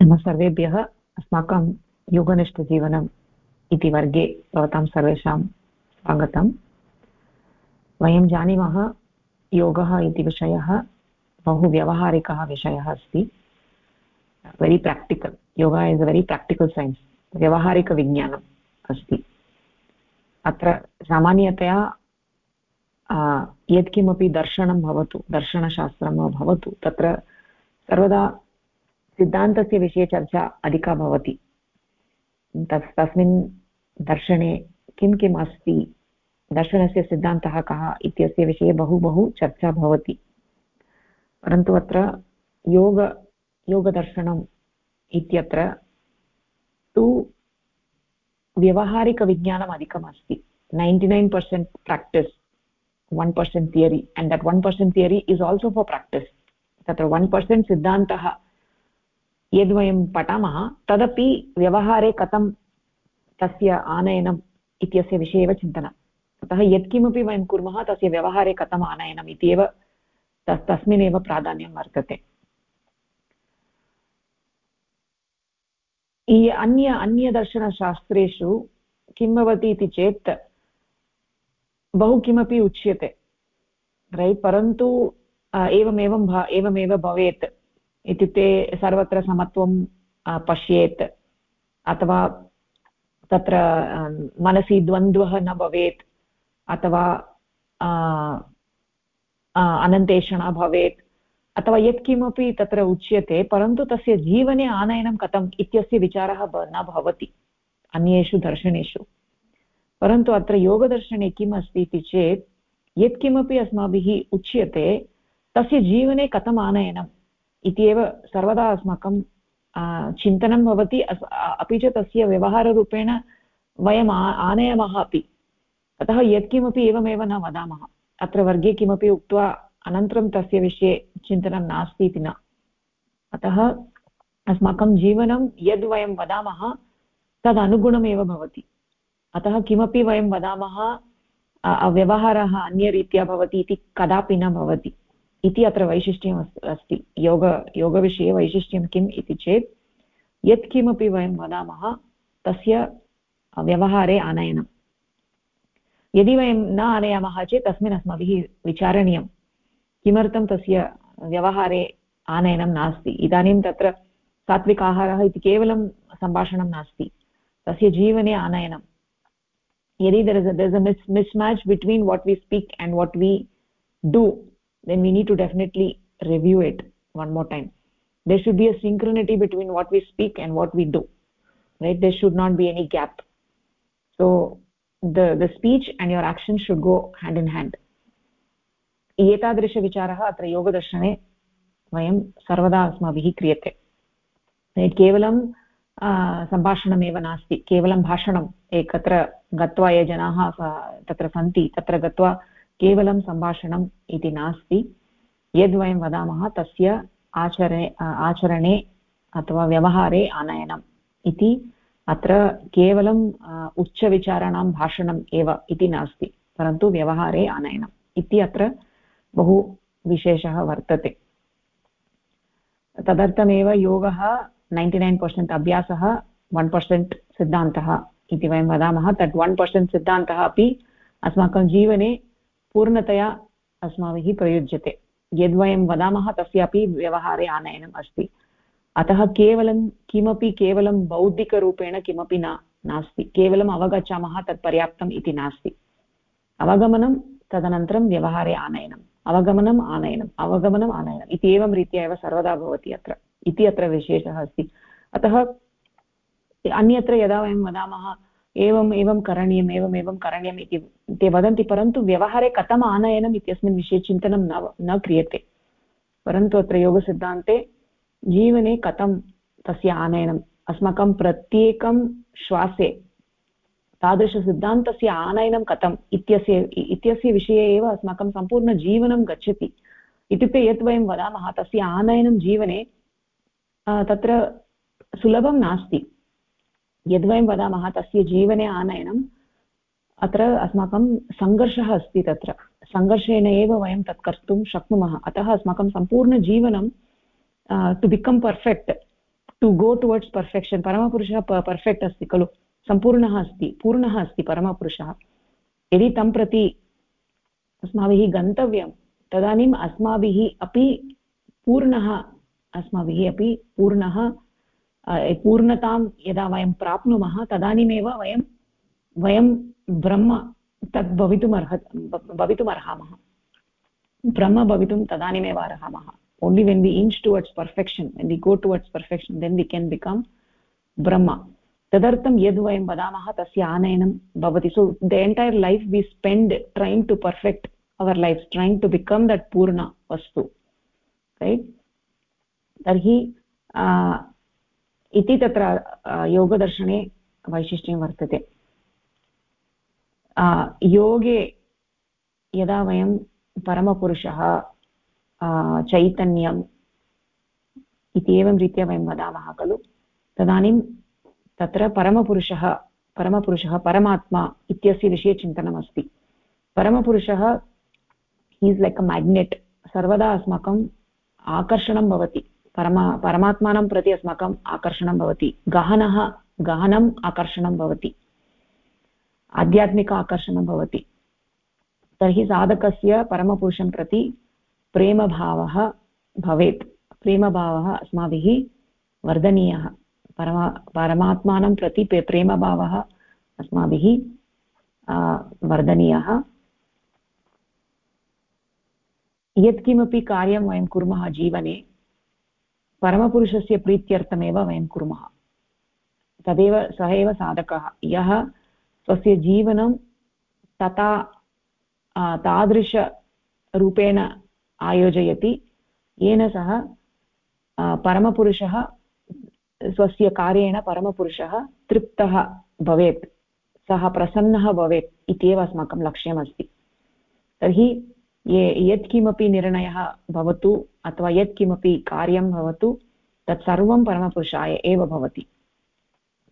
नमः सर्वेभ्यः अस्माकं योगनिष्ठजीवनम् इति वर्गे भवतां सर्वेषां स्वागतम्। वयं जानीमः योगः इति विषयः बहु व्यवहारिकः विषयः अस्ति। Very practical yoga is a very practical science व्यवहारिकविज्ञानम् अस्ति। अत्र सामान्यतया यत्किमपि दर्शनं भवतु, दर्शनशास्त्रं वा भवतु, तत्र सर्वदा सिद्धान्तस्य विषये चर्चा अधिका भवति। तस्, तस्मिन् दर्शने किं किम् अस्ति, दर्शनस्य सिद्धान्तः कः इत्यस्य विषये बहु बहु चर्चा भवति। परन्तु अत्र योग, योगदर्शनम् इत्यत्र तु व्यवहारिकविज्ञानम् अधिकम् अस्ति। Ninety nine percent practice, one percent theory and that one percent theory is also for practice तत्र वन् पर्सेण्ट् सिद्धान्तः यद्वयं पठामः, तदपि व्यवहारे कथं तस्य आनयनम् इत्यस्य विषये एव चिन्तनम् अतः यत्किमपि वयं कुर्मः, तस्य व्यवहारे कथम् आनयनम् इति एव तस्मिन्नेव प्राधान्यं वर्तते। अन्य, अन्यदर्शनशास्त्रेषु किं भवति इति चेत्, बहु किमपि उच्यते, रैट्, परन्तु एवमेवं एवमेव भवेत्। इत्युक्ते सर्वत्र समत्वं पश्येत् अथवा तत्र मनसि द्वन्द्वः न भवेत् अथवा अनन्तेषणा भवेत् अथवा यत्किमपि तत्र उच्यते, परन्तु तस्य जीवने आनयनं कथम् इत्यस्य विचारः न भवति अन्येषु दर्शनेषु। परन्तु अत्र योगदर्शने किम् अस्ति इति चेत्, यत्किमपि अस्माभिः उच्यते, तस्य जीवने कथम् आनयनम् इति सर्वदा अस्माकं चिन्तनं भवति। अपि च तस्य व्यवहाररूपेण वयम् आनयामः अपि। अतः यत्किमपि एवमेव न वदामः। अत्र वर्गे किमपि उक्त्वा अनन्तरं तस्य विषये चिन्तनं नास्ति इति न। अतः अस्माकं जीवनं यद् वयं वदामः, तदनुगुणमेव भवति। अतः किमपि वयं वदामः व्यवहारः अन्यरीत्या भवति इति कदापि न भवति। इति अत्र वैशिष्ट्यम् अस्ति। योग, योगविषये वैशिष्ट्यं किम् इति चेत्, यत्किमपि वयं वदामः, तस्य व्यवहारे आनयनं यदि वयं न आनयामः चेत्, तस्मिन् अस्माभिः विचारणीयं किमर्थं तस्य व्यवहारे आनयनं नास्ति? इदानीं तत्र सात्विक आहारः इति केवलं सम्भाषणं नास्ति। तस्य जीवने आनयनं यदि there is a mis mismatch between what we speak and what we do then we need to definitely review it one more time there should be a synchronity between what we speak and what we do right there should not be any gap so the the speech and your action should go hand in hand एतादृशविचारः अत्र योगदर्शने वयं सर्वदा अस्माभिः क्रियते केवलं सम्भाषणमेव नास्ति केवलं भाषणम् एकत्र गत्वा ये जनाः तत्र सन्ति तत्र गत्वा केवलं सम्भाषणम् इति नास्ति। यद्वयं वदामः, तस्य आचरणे आचरणे अथवा व्यवहारे आनयनम् इति अत्र केवलम् उच्चविचाराणां भाषणम् एव इति नास्ति, परन्तु व्यवहारे आनयनम् इति अत्र बहु विशेषः वर्तते। तदर्थमेव योगः नैन्टि नैन् पर्सेण्ट् अभ्यासः, वन् पर्सेण्ट् सिद्धान्तः इति वयं वदामः। तत् वन् पर्सेण्ट् सिद्धान्तः अपि अस्माकं जीवने पूर्णतया अस्माभिः प्रयुज्यते। यद्वयं वदामः, तस्यापि व्यवहारे आनयनम् अस्ति। अतः केवलं किमपि केवलं बौद्धिकरूपेण किमपि न, नास्ति। केवलम् अवगच्छामः तत् पर्याप्तम् इति नास्ति। अवगमनं तदनन्तरं व्यवहारे आनयनम्। अवगमनम् आनयनम्। अवगमनम् आनयनम्। इति एवं रीत्या एव सर्वदा भवति अत्र। इति अत्र विशेषः अस्ति। अतः अन्यत्र यदा वयं वदामः एवम्, एवं करणीयम्, एवम्, एवं करणीयम् इति ते वदन्ति, परन्तु व्यवहारे कथम् आनयनम् इत्यस्मिन् विषये चिन्तनं न न क्रियते। परन्तु अत्र योगसिद्धान्ते जीवने कथं तस्य आनयनम्, अस्माकं प्रत्येकं श्वासे तादृशसिद्धान्तस्य आनयनं कथम् इत्यस्य इत्यस्य विषये एव अस्माकं सम्पूर्णजीवनं गच्छति। इत्युक्ते यत् वयं वदामः, तस्य आनयनं जीवने तत्र सुलभं नास्ति। यद्वयं वदामः, तस्य जीवने आनयनम्, अत्र अस्माकं सङ्घर्षः अस्ति तत्र। सङ्घर्षेण एव वयं तत् कर्तुं शक्नुमः। अतः अस्माकं सम्पूर्णजीवनं to become perfect to go towards perfection परमपुरुषः perfect अस्ति खलु। सम्पूर्णः अस्ति, पूर्णः अस्ति परमपुरुषः। यदि तं प्रति अस्माभिः गन्तव्यं, तदानीम् अस्माभिः अपि पूर्णः, अस्माभिः अपि पूर्णः पूर्णतां यदा वयं प्राप्नुमः, तदानीमेव वयं वयं ब्रह्म तद् भवितुम् अर्ह भवितुम् अर्हामः ब्रह्म भवितुं तदानीमेव अर्हामः। Only when we inch towards perfection when we go towards perfection then we can become ब्रह्म। तदर्थं यद् वयं वदामः, तस्य आनयनं भवति। So the entire life we spend trying to perfect our life trying to become that पूर्ण वस्तु रैट् तर्हि इति तत्र योगदर्शने वैशिष्ट्यं वर्तते योगे यदा वयं परमपुरुषः चैतन्यम् इति एवं रीत्या वयं वदामः खलु तदानीं तत्र परमपुरुषः परमपुरुषः परमात्मा इत्यस्य विषये चिन्तनमस्ति परमपुरुषः हीस् लैक् अ मेग्नेट् सर्वदा अस्माकम् आकर्षणं भवति परमा, परमात्मानं प्रति अस्माकम् आकर्षणं भवति। गहनः, गहनम् आकर्षणं भवति। आध्यात्मिक आकर्षणं भवति। तर्हि साधकस्य परमपुरुषं प्रति प्रेमभावः भवेत्। प्रेमभावः अस्माभिः वर्धनीयः। परमा, परमात्मानं प्रति प्रेमभावः अस्माभिः वर्धनीयः। यत्किमपि कार्यं वयं कुर्मः जीवने परमपुरुषस्य प्रीत्यर्थमेव वयं कुर्मः। तदेव सः एव साधकः। यः स्वस्य जीवनं तथा तादृशरूपेण आयोजयति, येन सः परमपुरुषः, स्वस्य कार्येण परमपुरुषः तृप्तः भवेत्। सः प्रसन्नः भवेत् इत्येव अस्माकं लक्ष्यमस्ति। तर्हि ये यत्किमपि निर्णयः भवतु अथवा यत्किमपि कार्यं भवतु, तत्सर्वं परमपुरुषाय एव भवति।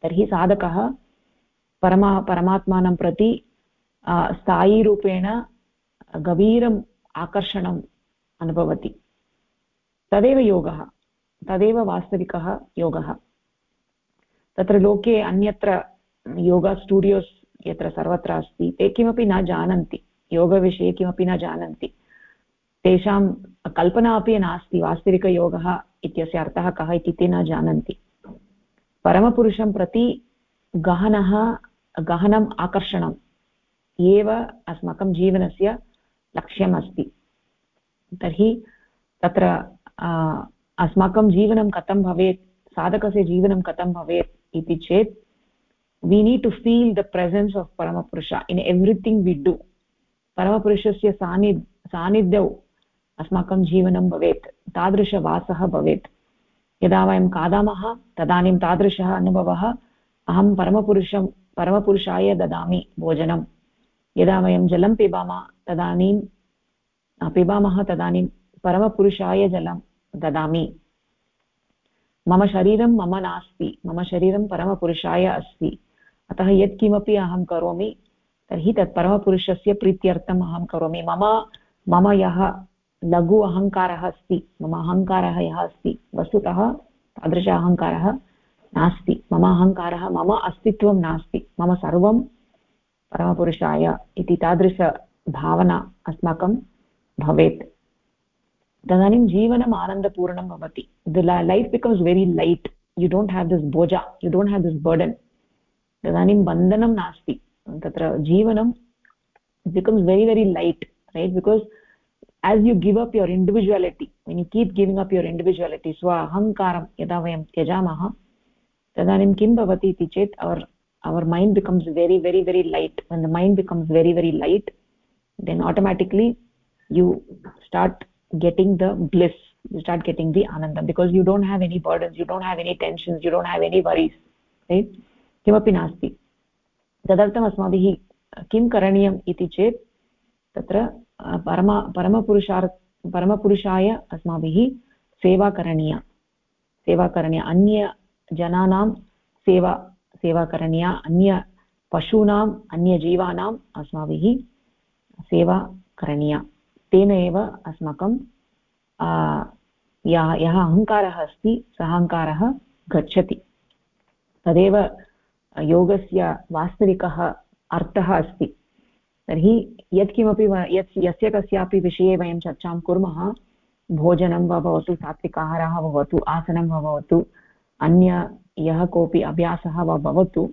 तर्हि साधकः परमा, परमात्मानं प्रति स्थायीरूपेण गभीरम् आकर्षणम् अनुभवति। तदेव योगः, तदेव वास्तविकः योगः। तत्र लोके अन्यत्र योगा स्टुडियोस् यत्र सर्वत्र अस्ति, ते किमपि न जानन्ति, योगविषये किमपि न जानन्ति। तेषां कल्पना अपि नास्ति, वास्तविकयोगः इत्यस्य अर्थः कः इति ते न जानन्ति। परमपुरुषं प्रति गहनः, गहनम् आकर्षणम् एव अस्माकं जीवनस्य लक्ष्यम् अस्ति तर्हि तत्र अस्माकं जीवनं कथं भवेत्, साधकस्य जीवनं कथं भवेत् इति चेत्, we need to feel the presence of paramapurusha in everything we do परमपुरुषस्य सान्नि सान्निध्यौ अस्माकं जीवनं भवेत्, तादृशवासः भवेत्। यदा वयं खादामः, तदानीं तादृशः अनुभवः अहं परमपुरुषं, परमपुरुषाय ददामि भोजनं। यदा वयं जलं पिबामः, तदानीं पिबामः, तदानीं परमपुरुषाय जलं ददामि। मम शरीरं मम नास्ति, मम शरीरं परमपुरुषाय अस्ति। अतः यत्किमपि अहं करोमि, तर्हि तत् परमपुरुषस्य प्रीत्यर्थम् अहं करोमि। मम मम यः लघु अहङ्कारः अस्ति, मम अहङ्कारः यः अस्ति, वस्तुतः तादृश अहङ्कारः नास्ति, मम अहङ्कारः मम अस्तित्वं नास्ति, मम सर्वं परमपुरुषाय इति तादृशभावना अस्माकं भवेत्। तदानीं जीवनम् आनन्दपूर्णं भवति। The life becomes very light you don't have this बोजा you don't have this burden तदानीं बन्धनं नास्ति। तत्र जीवनं becomes very very light right because as you give up your individuality when you keep giving up your individuality स्व अहङ्कारं यदा वयं त्यजामः तदानीं किं भवति इति चेत् our our mind becomes very very very light when the mind becomes very very light then automatically you start getting the bliss you start getting the ananda because you don't have any burdens you don't have any tensions you don't have any worries right किमपि नास्ति तदर्थम् अस्माभिः किं करणीयम् इति चेत् तत्र परमा परमपुरुषार् परमपुरुषाय अस्माभिः सेवा करणीया सेवा करणीया अन्यजनानां सेवा सेवा करणीया अन्यपशूनाम् अन्यजीवानाम् अस्माभिः सेवा करणीया तेन एव अस्माकं यः यः अहङ्कारः अस्ति सः अहङ्कारः गच्छति। तदेव योगस्य वास्तविकः अर्थः अस्ति। तर्हि यत्किमपि यत् यस्य कस्यापि विषये वयं चर्चां कुर्मः, भोजनं वा भवतु, सात्विकाहारः भवतु, आसनं वा भवतु, अन्य यः कोऽपि अभ्यासः वा भवतु,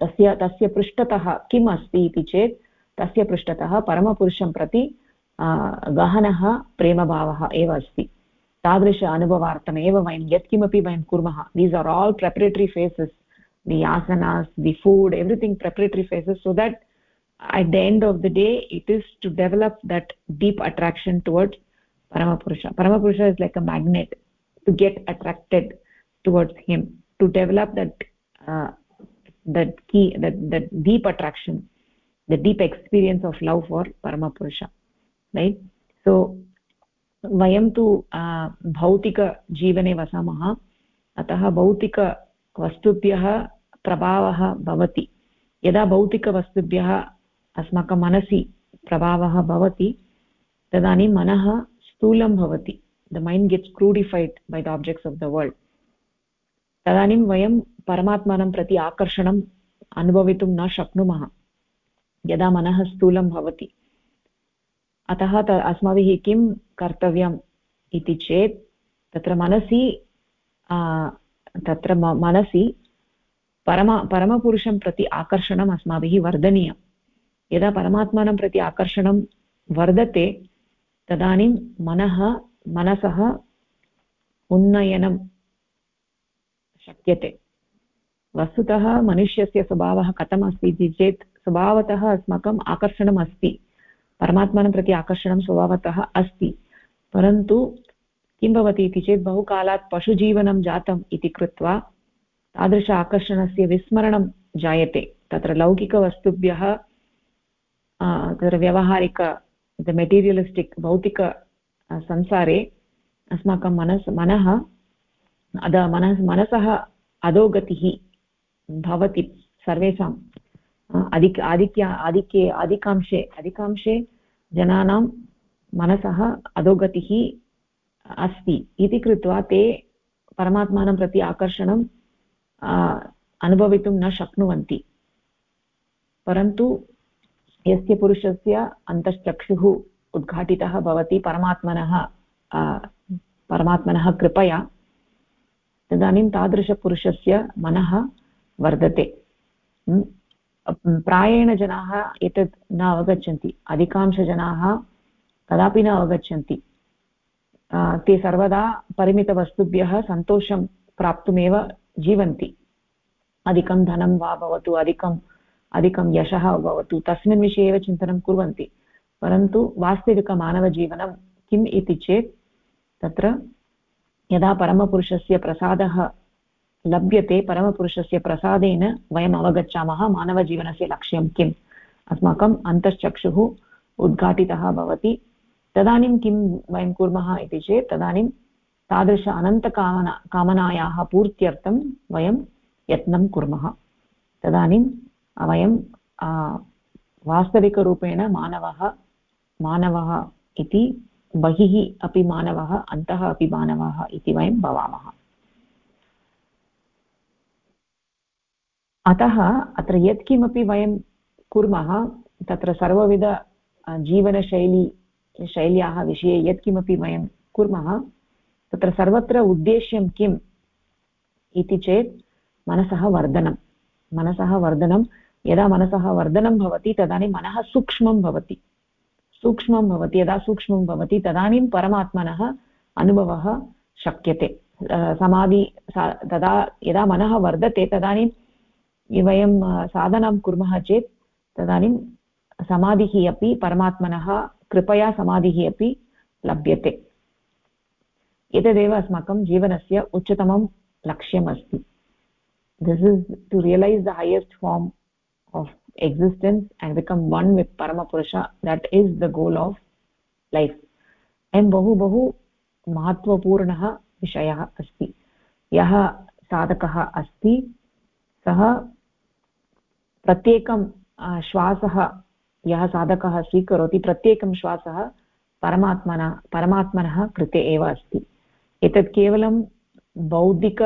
तस्य तस्य पृष्ठतः किम् अस्ति इति चेत्, तस्य पृष्ठतः परमपुरुषं प्रति गहनः प्रेमभावः एव अस्ति। तादृश अनुभवार्थमेव वयं यत्किमपि वयं कुर्मः। These are all preparatory phases the asanas the food, everything preparatory phases so that at the end of the day it is to develop that deep attraction towards paramapurusha paramapurusha is like a magnet to get attracted towards him to develop that uh, that key that that deep attraction the deep experience of love for paramapurusha right so वयं तु भौतिकजीवने वसामः अतः भौतिकवस्तुभ्यः प्रभावः भवति यदा भौतिकवस्तुभ्यः अस्माकं मनसि प्रभावः भवति, तदानीं मनः स्थूलं भवति. The mind gets crudified by the objects of the world तदानीं वयं परमात्मानं प्रति आकर्षणम् अनुभवितुं न शक्नुमः, यदा मनः स्थूलं भवति. अतः त अस्माभिः किं कर्तव्यम् इति चेत्, तत्र मनसि तत्र मनसि परम, परमपुरुषं प्रति आकर्षणम् अस्माभिः वर्धनीयं यदा परमात्मानं प्रति आकर्षणं वर्धते, तदानीं मनः, मनसः उन्नयनं शक्यते। वस्तुतः मनुष्यस्य स्वभावः कथम् अस्ति इति चेत् स्वभावतः अस्माकम् आकर्षणम् अस्ति। परमात्मनं प्रति आकर्षणं स्वभावतः अस्ति। परन्तु किं भवति इति चेत् बहुकालात् पशुजीवनं जातम् इति कृत्वा तादृश आकर्षणस्य विस्मरणं जायते। तत्र लौकिकवस्तुभ्यः तत्र व्यवहारिक मेटीरियलिस्टिक् भौतिक संसारे अस्माकं मनस् मनः अद मनस् मनसः अधोगतिः भवति सर्वेषाम् अधिक आधिक्य आधिक्ये अधिकांशे अधिकांशे जनानां मनसः अधोगतिः अस्ति इति कृत्वा ते परमात्मानं प्रति आकर्षणं अनुभवितुं न शक्नुवन्ति परन्तु यस्य पुरुषस्य अन्तश्चक्षुः उद्घाटितः भवति परमात्मनः परमात्मनः कृपया, तदानीं तादृशपुरुषस्य मनः वर्धते। प्रायेण जनाः एतत् न अवगच्छन्ति। अधिकांशजनाः कदापि न अवगच्छन्ति। ते सर्वदा परिमितवस्तुभ्यः सन्तोषं प्राप्तुमेव जीवन्ति। अधिकं धनं वा भवतु अधिकम् अधिकं यशः भवतु तस्मिन् विषये एव चिन्तनं कुर्वन्ति। परन्तु वास्तविकमानवजीवनं किम् इति चेत् तत्र यदा परमपुरुषस्य प्रसादः लभ्यते, परमपुरुषस्य प्रसादेन वयम् अवगच्छामः मानवजीवनस्य लक्ष्यं किम्। अस्माकम् अन्तश्चक्षुः उद्घाटितः भवति। तदानीं किं वयं कुर्मः इति चेत् तदानीं तादृश अनन्तकामना कामनायाः पूर्त्यर्थं वयं यत्नं कुर्मः। तदानीं वयं वास्तविकरूपेण मानवः मानवः इति, बहिः अपि मानवः, अन्तः अपि मानवः इति वयं भवामः। अतः अत्र यत्किमपि वयं कुर्मः, तत्र सर्वविध जीवनशैली, शैल्याः विषये यत्किमपि वयं कुर्मः, तत्र सर्वत्र उद्देश्यं किम् इति चेत् मनसः वर्धनं मनसः वर्धनं यदा मनसः वर्धनं भवति, तदानीं मनः सूक्ष्मं भवति। सूक्ष्मं भवति, यदा सूक्ष्मं भवति, तदानीं परमात्मनः अनुभवः शक्यते। समाधि तदा यदा मनः वर्धते, तदानीं वयं साधनां कुर्मः चेत्, तदानीं समाधिः अपि परमात्मनः कृपया समाधिः अपि लभ्यते। एतदेव अस्माकं जीवनस्य उच्चतमं लक्ष्यम् अस्ति this is to realise the highest form existence and become one with paramapurusha that is the goal of life. अयं बहु बहु महत्त्वपूर्णः विषयः अस्ति यः साधकः अस्ति सः प्रत्येकं श्वासः यः साधकः स्वीकरोति प्रत्येकं श्वासः परमात्मना परमात्मनः कृते एव अस्ति एतत् केवलं बौद्धिक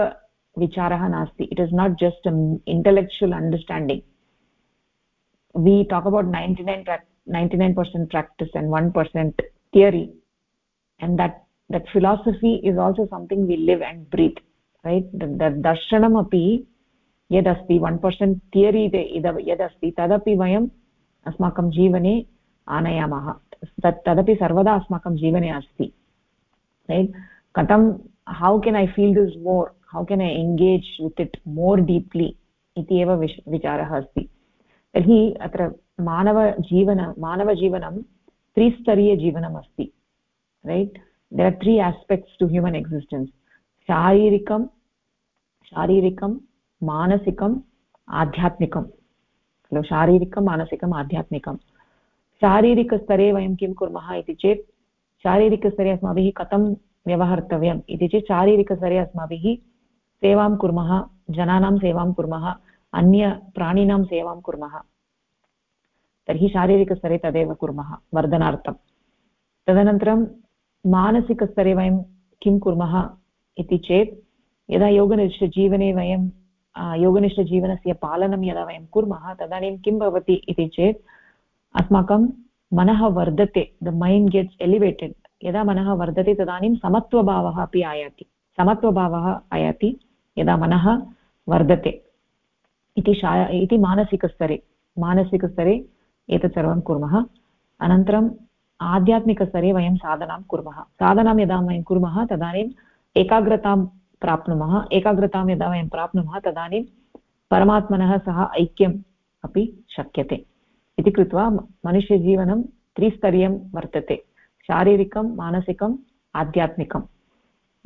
विचारः नास्ति it is not just intellectual understanding we talk about 99 99 percent practice and 1 percent theory and that that philosophy is also something we live and breathe right the, the darshanam api यदस्ति वन् पर्सेण्ट् थियरि यदस्ति तदपि वयम् अस्माकं जीवने आनयामः तत् तदपि सर्वदा अस्माकं जीवने अस्ति रैट् कथं how can I feel this more how can I engage with it more deeply इति एव विश् विचारः अस्ति तर्हि अत्र मानवजीवन मानवजीवनं त्रिस्तरीयजीवनम् अस्ति rather there are three aspects to human existence शारीरिकं शारीरिकं मानसिकम् आध्यात्मिकं. खलु? शारीरिकं मानसिकम् आध्यात्मिकं. शारीरिकस्तरे वयं किं कुर्मः इति चेत्, शारीरिकस्तरे अस्माभिः कथं व्यवहर्तव्यम् इति चेत्, शारीरिकस्तरे अस्माभिः सेवां कुर्मः, जनानां सेवां कुर्मः अन्यप्राणिनां सेवां कुर्मः। तर्हि शारीरिकस्तरे तदेव कुर्मः, वर्धनार्थं। तदनन्तरं मानसिकस्तरे वयं किं कुर्मः इति चेत्, यदा योगनिष्ठजीवने वयं योगनिष्ठजीवनस्य पालनं यदा वयं कुर्मः, तदानीं किं भवति इति चेत्, अस्माकं मनः वर्धते द मैण्ड् गेट्स् एलिवेटेड् यदा मनः वर्धते तदानीं समत्वभावः अपि आयाति। समत्वभावः आयाति, यदा मनः वर्धते। इति शा, इति मानसिकस्तरे। मानसिकस्तरे एतत् सर्वं कुर्मः। अनन्तरम् आध्यात्मिकस्तरे वयं साधनां कुर्मः। साधनां यदा वयं कुर्मः, तदानीम् एकाग्रतां प्राप्नुमः। एकाग्रतां यदा वयं प्राप्नुमः तदानीं परमात्मनः सह ऐक्यम् अपि शक्यते। इति कृत्वा मनुष्यजीवनं त्रिस्तरीयं वर्तते। शारीरिकं, मानसिकम् आध्यात्मिकं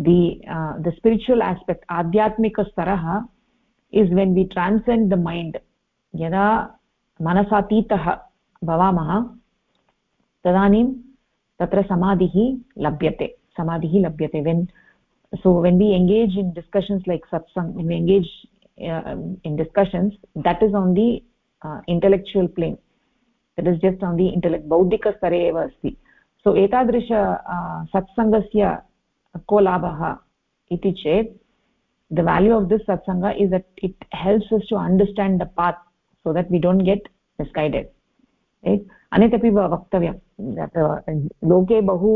दि द स्पिरिचुवल् आस्पेक्ट् आध्यात्मिकस्तरः is when we transcend the mind यदा मनसातीतः भवामः तदानीं तत्र समाधिः लभ्यते समाधिः लभ्यते when so when we engage in discussions like satsang when we engage uh, in discussions that is on the uh, intellectual plane that is just on the intellect बौद्धिक स्तरे एव अस्ति सो एतादृश सत्सङ्गस्य को लाभः इति चेत् the value of this satsanga is that it helps us to understand the path so that we don't get misguided, right? अन्यत् अपि वक्तव्यं लोके बहु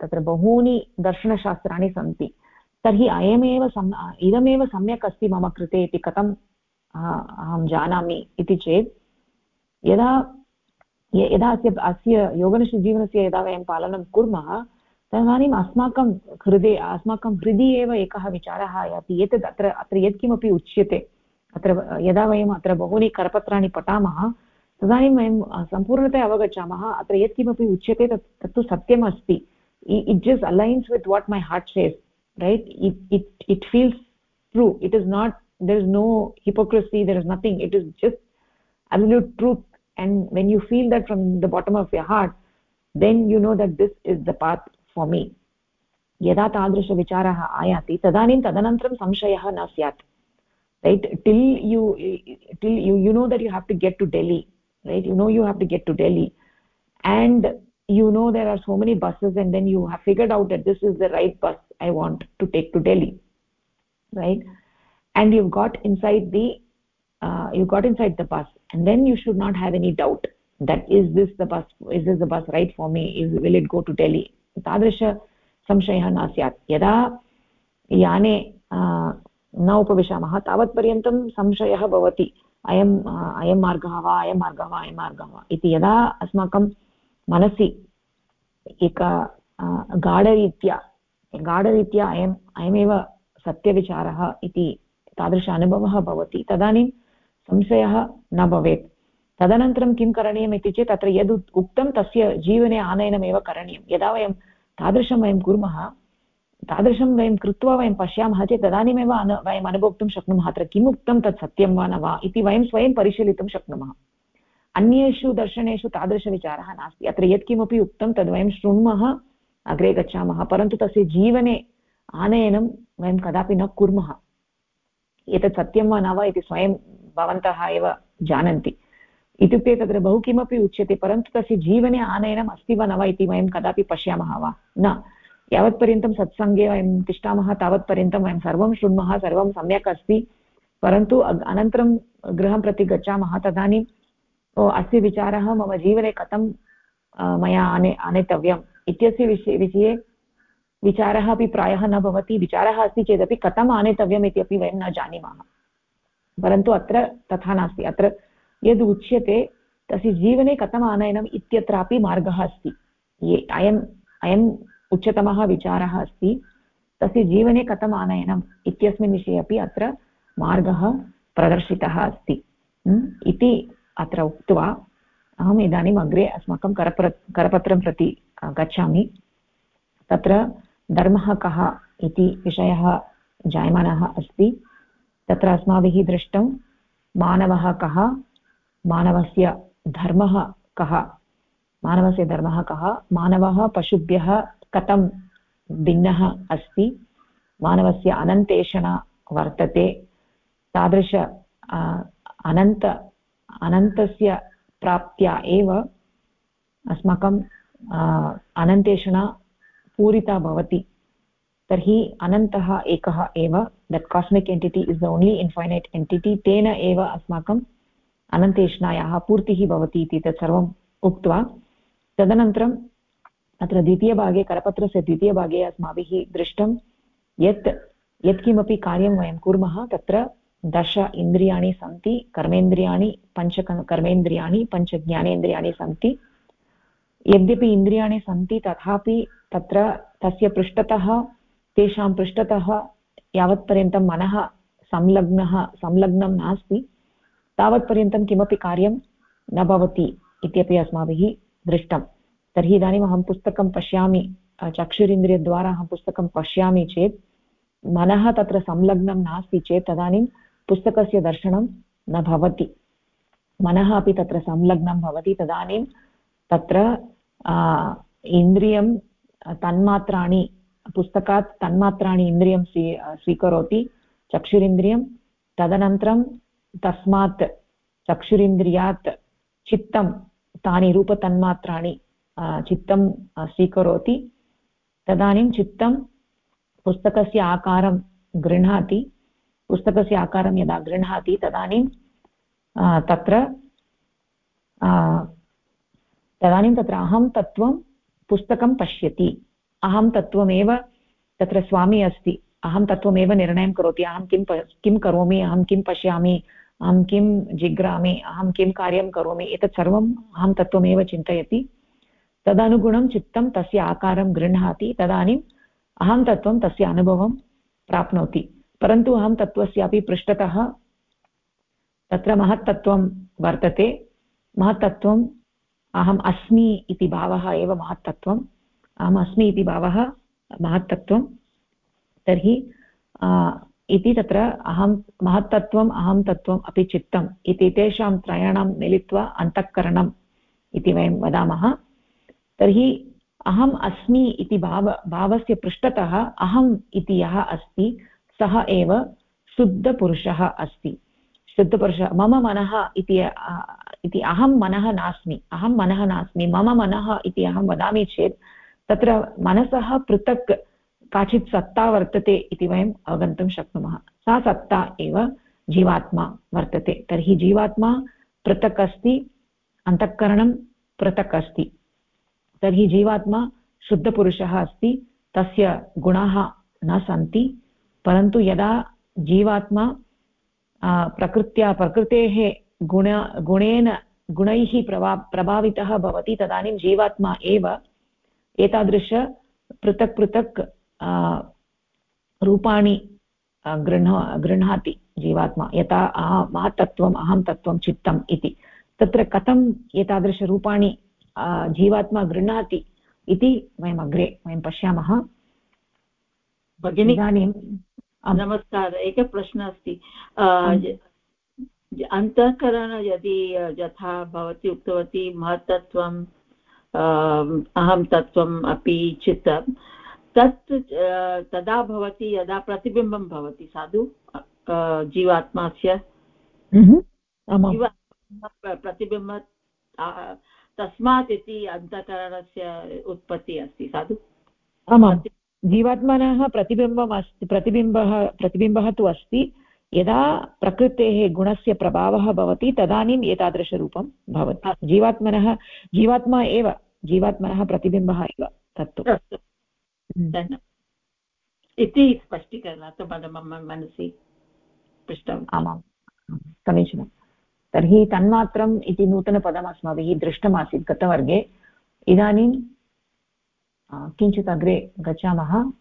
तत्र बहूनि दर्शनशास्त्राणि सन्ति तर्हि अयमेव सम् इदमेव सम्यक् अस्ति मम कृते इति कथम् अहं जानामि इति चेत् यदा यदा अस्य अस्य योगनिष्ठजीवनस्य यदा वयं पालनं कुर्मः तदानीम् अस्माकं हृदये, अस्माकं हृदि एव एकः विचारः आयाति, एतद् अत्र अत्र यत्किमपि उच्यते, अत्र यदा वयम् अत्र बहूनि करपत्राणि पठामः, तदानीं वयं सम्पूर्णतया अवगच्छामः, अत्र यत्किमपि उच्यते तत्, तत्तु सत्यम् अस्ति it just aligns with what my heart says right it it feels true it is not there is no hypocrisy, there is nothing. It is just absolute truth. And when you feel that from the bottom of your heart, then you know that this is the path for me यदा तादृशविचारः आयाति तदानीं तदनन्तरं संशयः न स्यात् right till you till you you know that you have to get to delhi right you know you have to get to delhi and you know there are so many buses and then you have figured out that this is the right bus i want to take to delhi right and you've got inside the uh, you got inside the bus and then you should not have any doubt that is this the bus is this the bus right for me is will it go to delhi तादृश संशयः न स्यात्। यदा याने न उपविशामः, तावत्पर्यन्तं संशयः भवति। अयम् अयं मार्गः वा, अयं मार्गः वा, अयं मार्गः वा। इति यदा अस्माकं मनसि एक गाढरीत्या गाढरीत्या अयम्, अयमेव सत्यविचारः इति तादृश अनुभवः भवति, तदानीं संशयः न भवेत्। तदनन्तरं किं करणीयम् इति चेत्, अत्र यद् उक्तं, तस्य जीवने आनयनमेव करणीयं यदा वयं तादृशं वयं कुर्मः, तादृशं वयं कृत्वा वयं पश्यामः चेत् तदानीमेव अनु, वयम् अनुभोक्तुं शक्नुमः, अत्र किम् उक्तं तत् सत्यं वा न वा इति वयं स्वयं परिशीलितुं शक्नुमः। अन्येषु दर्शनेषु तादृशविचारः नास्ति। अत्र यत्किमपि उक्तं तद् वयं शृण्मः, अग्रे गच्छामः, परन्तु तस्य जीवने आनयनं वयं कदापि न कुर्मः। एतत् सत्यं वा न वा इति स्वयं भवन्तः एव जानन्ति। इत्युक्ते तत्र बहु किमपि उच्यते, परन्तु तस्य जीवने आनयनम् अस्ति वा न वा इति वयं कदापि पश्यामः वा? न। यावत्पर्यन्तं सत्सङ्गे वयं तिष्ठामः, तावत्पर्यन्तं वयं सर्वं शृण्मः, सर्वं सम्यक् अस्ति। परन्तु अनन्तरं गृहं प्रति गच्छामः, तदानीं अस्य विचारः मम जीवने कथं मया आने, आनेतव्यम् इत्यस्य विषये विषये विचारः अपि प्रायः न भवति। विचारः अस्ति चेदपि कथम् आनेतव्यम् इत्यपि वयं न जानीमः। परन्तु अत्र तथा नास्ति। अत्र यद् उच्यते, तस्य जीवने कथम् आनयनम् इत्यत्रापि मार्गः अस्ति। ये अयम् अयम् उच्चतमः विचारः अस्ति, तस्य जीवने कथम् आनयनम् इत्यस्मिन् विषये अपि अत्र मार्गः प्रदर्शितः अस्ति। इति अत्र उक्त्वा अहम् इदानीम् अग्रे अस्माकं करप्र, करपत्रं प्रति गच्छामि। तत्र धर्मः कः इति विषयः जायमानः अस्ति। तत्र अस्माभिः दृष्टं मानवः कः मानवस्य धर्मः कः? मानवस्य धर्मः कः? मानवः पशुभ्यः कथं भिन्नः अस्ति? मानवस्य अनन्तेषणा वर्तते। तादृश अनन्त, अनन्तस्य प्राप्त्या एव अस्माकं अनन्तेषणा पूरिता भवति। तर्हि अनन्तः एकः एव that cosmic entity is the only infinite entity तेन एव अस्माकम् अनन्तेष्णायाः पूर्तिः भवति इति तत् सर्वम् उक्त्वा तदनन्तरम् अत्र द्वितीयभागे, करपत्रस्य द्वितीयभागे अस्माभिः दृष्टं यत्, यत्किमपि कार्यं वयं कुर्मः, तत्र दश इन्द्रियाणि सन्ति, कर्मेन्द्रियाणि पञ्च कर्मेन्द्रियाणि, पञ्च ज्ञानेन्द्रियाणि सन्ति। यद्यपि इन्द्रियाणि सन्ति, तथापि तत्र तस्य पृष्ठतः, तेषां पृष्ठतः यावत्पर्यन्तं मनः संलग्नः, संलग्नं नास्ति। तावत्पर्यन्तं किमपि कार्यं न भवति इत्यपि अस्माभिः दृष्टं। तर्हि इदानीम् अहं पुस्तकं पश्यामि चक्षुरिन्द्रियद्वारा अहं पुस्तकं पश्यामि चेत्, मनः तत्र संलग्नं नास्ति चेत् तदानीं पुस्तकस्य दर्शनं न भवति। मनः अपि तत्र संलग्नं भवति तदानीं तत्र इन्द्रियं तन्मात्राणि, पुस्तकात् तन्मात्राणि इन्द्रियं स्वी, स्वीकरोति, चक्षुरिन्द्रियं, तदनन्तरं तस्मात् चक्षुरिन्द्रियात् चित्तं, तानि रूपतन्मात्राणि चित्तं स्वीकरोति। तदानीं चित्तं पुस्तकस्य आकारं गृह्णाति। पुस्तकस्य आकारं यदा गृह्णाति, तदानीं तत्र तदानीं तत्र अहं तत्त्वं पुस्तकं पश्यति। अहं तत्त्वमेव तत्र स्वामी अस्ति। अहं तत्त्वमेव निर्णयं करोति। अहं किं किं करोमि? अहं किं पश्यामि? अहं किं जिघ्रामि अहं किं कार्यं करोमि, एतत् सर्वम् अहं तत्त्वमेव चिन्तयति। तदनुगुणं चित्तं तस्य आकारं गृह्णाति तदानीम् अहं तत्त्वं तस्य अनुभवं प्राप्नोति। परन्तु अहं तत्त्वस्यापि पृष्ठतः तत्र महत्तत्त्वं वर्तते, महत्तत्त्वम् अहम् अस्मि इति भावः एव महत्तत्त्वम् अहम् अस्मि इति भावः महत्तत्त्वं। तर्हि इति तत्र अहं महत्तत्त्वम्, अहं तत्त्वम् अपि चित्तम्। इति तेषां त्रयाणां मिलित्वा अन्तःकरणम् इति वयं वदामः। तर्हि अहम् अस्मि इति भाव, भावस्य पृष्ठतः अहम् इति यः अस्ति, सः एव शुद्धपुरुषः अस्ति। शुद्धपुरुषः, मम मनः इति इति अहं मनः नास्मि, अहं मनः नास्मि, मम मनः इति अहं वदामि चेत् तत्र मनसः पृथक् काचित् सत्ता वर्तते इति वयम् अवगन्तुं शक्नुमः। सा सत्ता एव जीवात्मा वर्तते। तर्हि जीवात्मा पृथक् अस्ति, अन्तःकरणं पृथक् अस्ति। तर्हि जीवात्मा शुद्धपुरुषः अस्ति, तस्य गुणाः न सन्ति, परन्तु यदा जीवात्मा प्रकृत्या, प्रकृतेः गुण, गुणेन, गुणैः प्रभा, प्रभावितः भवति, तदानीं जीवात्मा एव एतादृश पृथक् पृथक् रूपाणि गृह्ण गृह्णाति जीवात्मा यथा महत्तत्त्वम् अहं तत्त्वं चित्तम् इति तत्र कथम् एतादृशरूपाणि जीवात्मा गृह्णाति इति वयम् अग्रे वयं पश्यामः भगिनी इदानीं नमस्कार एकः प्रश्नः अस्ति अन्तःकरण यदि यथा भवती उक्तवती महत्तत्त्वं अहं तत्त्वम् अपि चित्तं तत् तदा भवति यदा प्रतिबिम्बं भवति साधु जीवात्मास्य। प्रतिबिम्ब तस्मात् इति अन्तःकरणस्य उत्पत्तिः अस्ति साधु। जीवात्मनः प्रतिबिम्बम् अस्ति प्रतिबिम्बः प्रतिबिम्बः तु अस्ति। यदा प्रकृतेः गुणस्य प्रभावः भवति तदानीम् एतादृशरूपं भवति। जीवात्मनः जीवात्मा एव जीवात्मनः प्रतिबिम्बः एव तत्तु। हम्म। इति स्पष्टीकरणात् मम मनसि पृष्टम्। आमां, समीचीनं। तर्हि तन्मात्रम् इति नूतनपदम् अस्माभिः दृष्टमासीत् गतवर्गे। इदानीं किञ्चित् अग्रे गच्छामः।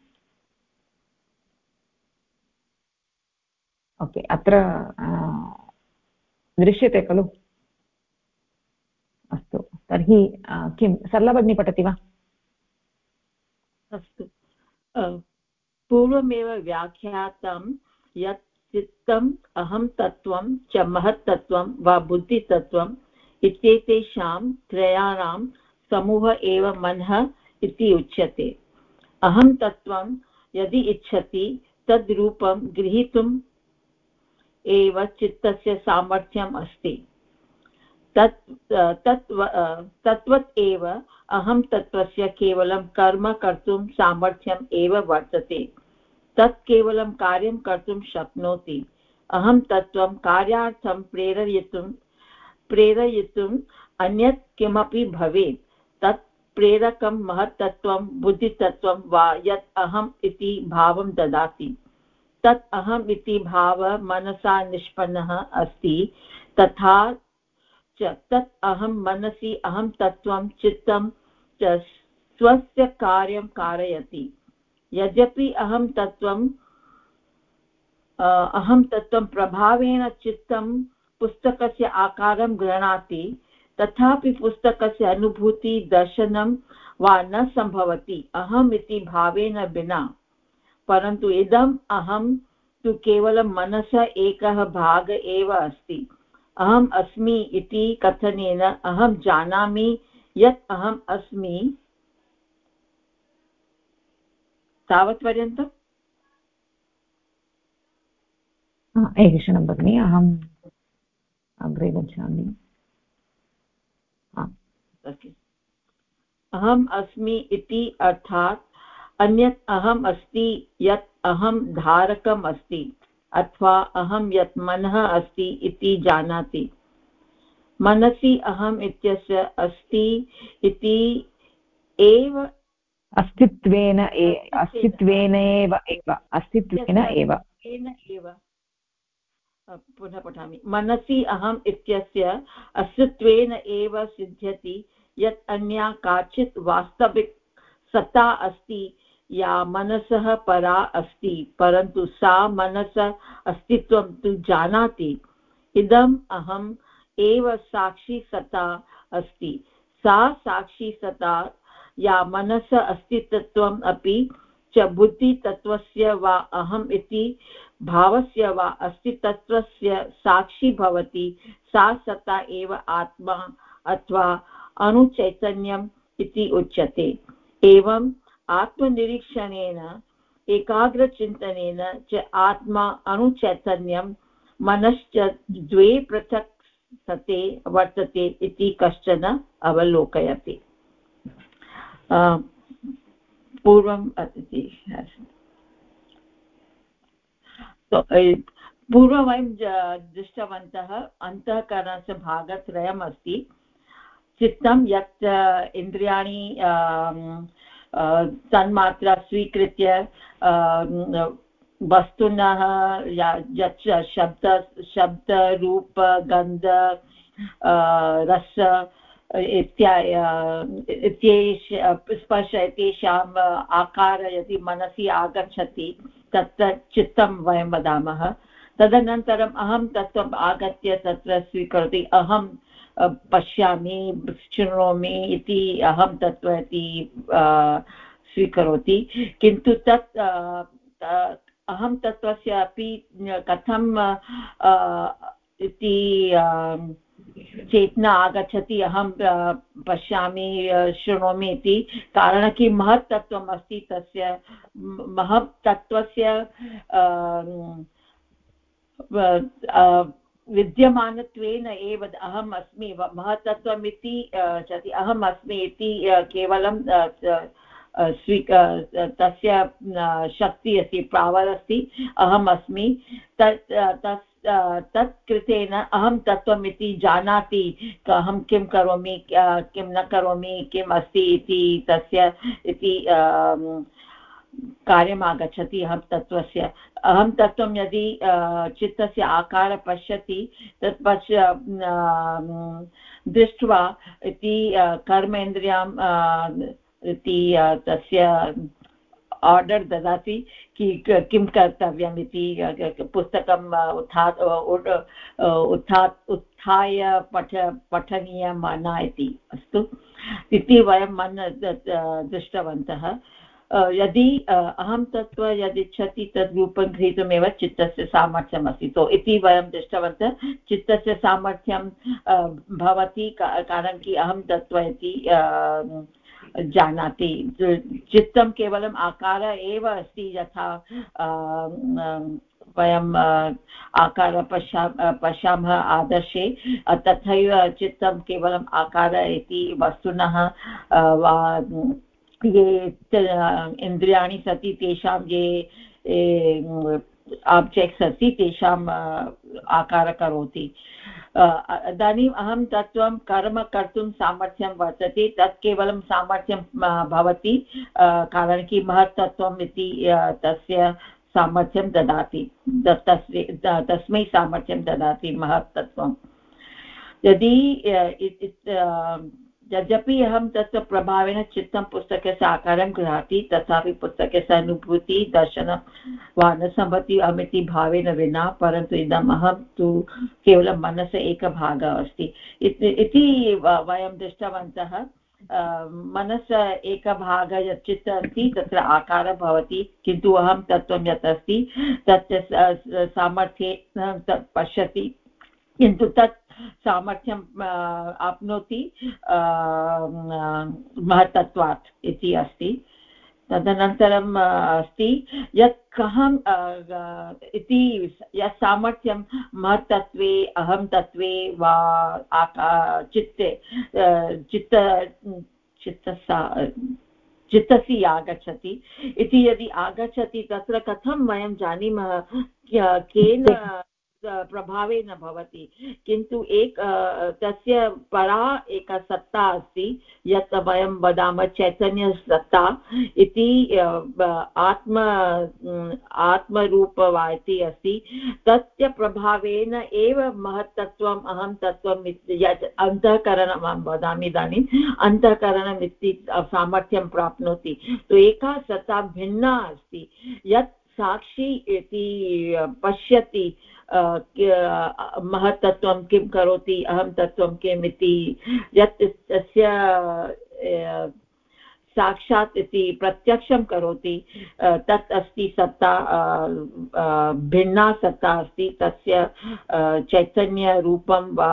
ओके, अत्र दृश्यते खलु? अस्तु, तर्हि किं, सरलभगिनी पठति वा? अस्तु। पूर्वमेव व्याख्यातं यत् चित्तम् अहं तत्त्वं च महत्तत्त्वं वा बुद्धितत्त्वम् इत्येतेषां त्रयाणां समूह एव मनः इति उच्यते। अहं तत्त्वं यदि इच्छति तद् रूपं गृहीतुम् एव चित्तस्य सामर्थ्यम् अस्ति। तत् तत् तत्त्वत् एव अहं तत्त्वस्य केवलं कर्म कर्तुं सामर्थ्यम् एव वर्तते। तत् केवलं कार्यं कर्तुं शक्नोति। अहं तत्त्वं कार्यार्थं प्रेरयितुं, प्रेरयितुम् अन्यत् किमपि भवेत्। तत् प्रेरकं महत्तत्त्वं, बुद्धितत्त्वं वा यत् अहम् इति भावं ददाति। तत् अहम् इति भावः मनसा निष्पन्नः अस्ति। तथा च तत् अहं मनसि, अहं तत्त्वं, चित्तं च स्वस्य कार्यं कारयति। यद्यपि अहं तत्त्वं अहं तत्त्वं प्रभावेण चित्तं पुस्तकस्य आकारं गृह्णाति, तथापि पुस्तकस्य अनुभूति, दर्शनं वा न सम्भवति अहम् इति भावेन विना। परन्तु इदम् अहं तु केवलं मनसः एकः भाग एव अस्ति। अहम् अस्मि इति कथनेन अहं जानामि यत् अहम् अस्मि। तावत्पर्यन्तम् एकक्षणं भगिनि अहम् अग्रे गच्छामि। अहम् अस्मि इति अर्थात् अन्यत् अहम् अस्ति यत् अहं धारकम् अस्ति। अथवा अहं यत् मनः अस्ति इति जानाति। मनसि अहम् इत्यस्य अस्ति इति एव अस्तित्वेन अस्तित्वेन एव एव। अस्तित्वेन एव। एव। पुनः पठामि। मनसि अहम् इत्यस्य अस्तित्वेन एव सिद्ध्यति यत् अन्या काचित् वास्तविक सत्ता अस्ति या मनसः परा अस्ति, परन्तु सा मनस अस्तित्वं तु जानाति। इदम् अहम् एव साक्षी सत्ता अस्ति। सा साक्षी सत्ता या मनसः अस्तित्वम् अपि च बुद्धितत्त्वस्य वा अहम् इति, भावस्य वा अस्तित्वस्य साक्षी भवति, सा सत्ता एव आत्मा अथवा अणुचैतन्यम् इति उच्यते। एवम् आत्मनिरीक्षणेन, एकाग्रचिन्तनेन च आत्मा अणुचैतन्यं मनश्च द्वे पृथक् सते वर्तते इति कश्चन अवलोकयति। पूर्वम् पूर्वं वयं दृष्टवन्तः अन्तःकरणस्य भागत्रयम् अस्ति चित्तं यत् इन्द्रियाणि तन्मात्रा स्वीकृत्य वस्तुनः यत् शब्द शब्दरूप गन्ध रस इत्येष, स्पर्श इत्येषाम् आकार यदि मनसि आगच्छति, तत्र चित्तं वयं वदामः। तदनन्तरम् अहं तत्त्वम् आगत्य तत्र स्वीकरोति। अहं पश्यामि शृणोमि इति अहं तत्त्व इति स्वीकरोति। किन्तु तत् अहं तत्त्वस्य अपि कथं इति चेतना आगच्छति, अहं पश्यामि शृणोमि इति। कारण किं महत् तत्त्वम् अस्ति तस्य, महत् तत्त्वस्य विद्यमानत्वेन एव अहम् अस्मि महत्तत्त्वम् इति अहम् अस्मि इति केवलं स्वी तस्य शक्ति अस्ति पावर् अस्ति, अहम् अस्मि। तत् तस् तत् कृतेन अहं तत्त्वम् इति जानाति अहं किं करोमि किं न करोमि, किम् अस्ति इति, तस्य इति कार्यम् आगच्छति अहं तत्त्वस्य। अहं तत्त्वं यदि चित्तस्य आकार पश्यति, तत् पश्य दृष्ट्वा इति कर्मेन्द्रियाँ इति तस्य आर्डर् ददाति कि, किं कर्तव्यम् इति पुस्तकं उत्था उत्था, उत्थाय पठ पठनीयं न इति अस्तु। इति वयं मन दृष्टवन्तः। यदि अहं तत्त्व यदिच्छति तद् रूपं गृहीतुमेव चित्तस्य सामर्थ्यम् अस्ति सो इति वयं दृष्टवन्तः चित्तस्य सामर्थ्यं भवति कारणं कि अहं तत्त्व इति जानाति। चित्तं केवलम् आकार एव अस्ति यथा वयं आकार पश्या पश्यामः आदर्शे। तथैव चित्तं केवलम् आकार इति वस्तुनः वा ये इन्द्रियाणि सति, तेषां ये आब्जेक्ट्स् अस्ति तेषाम् आकार करोति। इदानीम् अहं तत्त्वं कर्म कर्तुं सामर्थ्यं वर्तते, तत् केवलं सामर्थ्यं भवति कारणं कि महत्तत्त्वम् इति तस्य सामर्थ्यं ददाति। तस्मै सामर्थ्यं ददाति महत्तत्त्वं। यदि यद्यपि अहं तत्र प्रभावेन चित्तं पुस्तकस्य आकारं गृह्णाति, तथापि पुस्तकस्य अनुभूति दर्शनं वा न सम्भवति अहमिति भावेन विना, परन्तु इदम् अहं तु केवलं मनस एकभागः अस्ति। इति वयं दृष्टवन्तः मनस एकभाग यत् चित्त अस्ति तत्र आकारः भवति, किन्तु अहं तत्त्वं यत् अस्ति तत् सामर्थ्ये पश्यति, किन्तु तत् सामर्थ्यम् आप्नोति महत्तत्वात् इति अस्ति। तदनन्तरम् अस्ति यत् कहं इति यत् सामर्थ्यं महत्तत्वे, अहं तत्त्वे वा आका, चित्ते चित्त, चित्तसा, चित्तसि आगच्छति। इति यदि आगच्छति, तत्र कथं वयं जानीमः? केन प्रभावेन भवति। किन्तु एक तस्य परा एका सत्ता अस्ति, यत् वयं वदामः चैतन्यसत्ता इति आत्म आत्मरूप वा इति अस्ति। तस्य प्रभावेन एव महत्तत्वम् अहं तत्त्वं यत् अन्तःकरणम् अहं वदामि इदानीम् अन्तःकरणम् इति सामर्थ्यं प्राप्नोति। तु एका सत्ता भिन्ना अस्ति। यत् साक्षी इति पश्यति महत्तत्त्वं किं करोति, अहं तत्त्वं किम् इति, यत् तस्य साक्षात् इति प्रत्यक्षं करोति तत् अस्ति सत्ता भिन्ना सत्ता अस्ति, तस्य चैतन्यरूपं वा,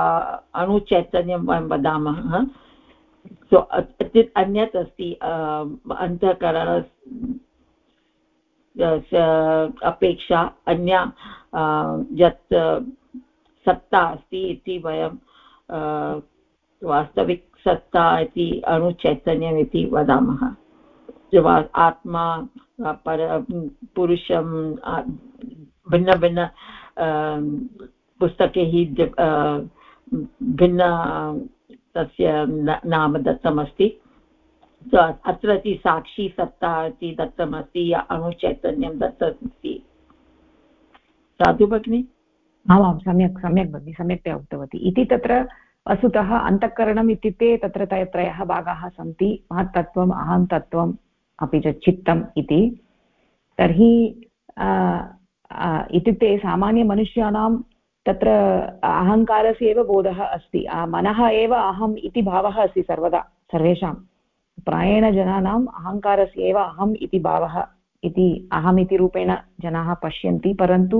अणुचैतन्यं वयं वदामः। सो अन्यत् अस्ति अन्तःकरण अपेक्षा, अन्या यत् सत्ता अस्ति इति वयं वास्तविकसत्ता इति अणुचैतन्यम् इति वदामः। आत्मा पर पुरुषं भिन्नभिन्न पुस्तके भिन्न, तस्य नाम दत्तमस्ति। अत्र इति साक्षी सत्ता इति दत्तमस्ति अणुचैतन्यं दत्तमस्ति। साधु भगिनि? आमां सम्यक् सम्यक् भगिनि सम्यक्तया उक्तवती। इति तत्र वस्तुतः अन्तःकरणम् इत्युक्ते तत्र त्रयः भागाः सन्ति, महत्तत्त्वम्, अहं तत्त्वम्, अपि च चित्तम् इति। तर्हि इत्युक्ते सामान्यमनुष्याणां तत्र अहङ्कारस्य एव बोधः अस्ति। मनः एव अहम् इति भावः अस्ति सर्वदा, सर्वेषां। प्रायेण जनानाम् अहङ्कारस्य एव अहम् इति भावः इति अहमिति रूपेण जनाः पश्यन्ति, परन्तु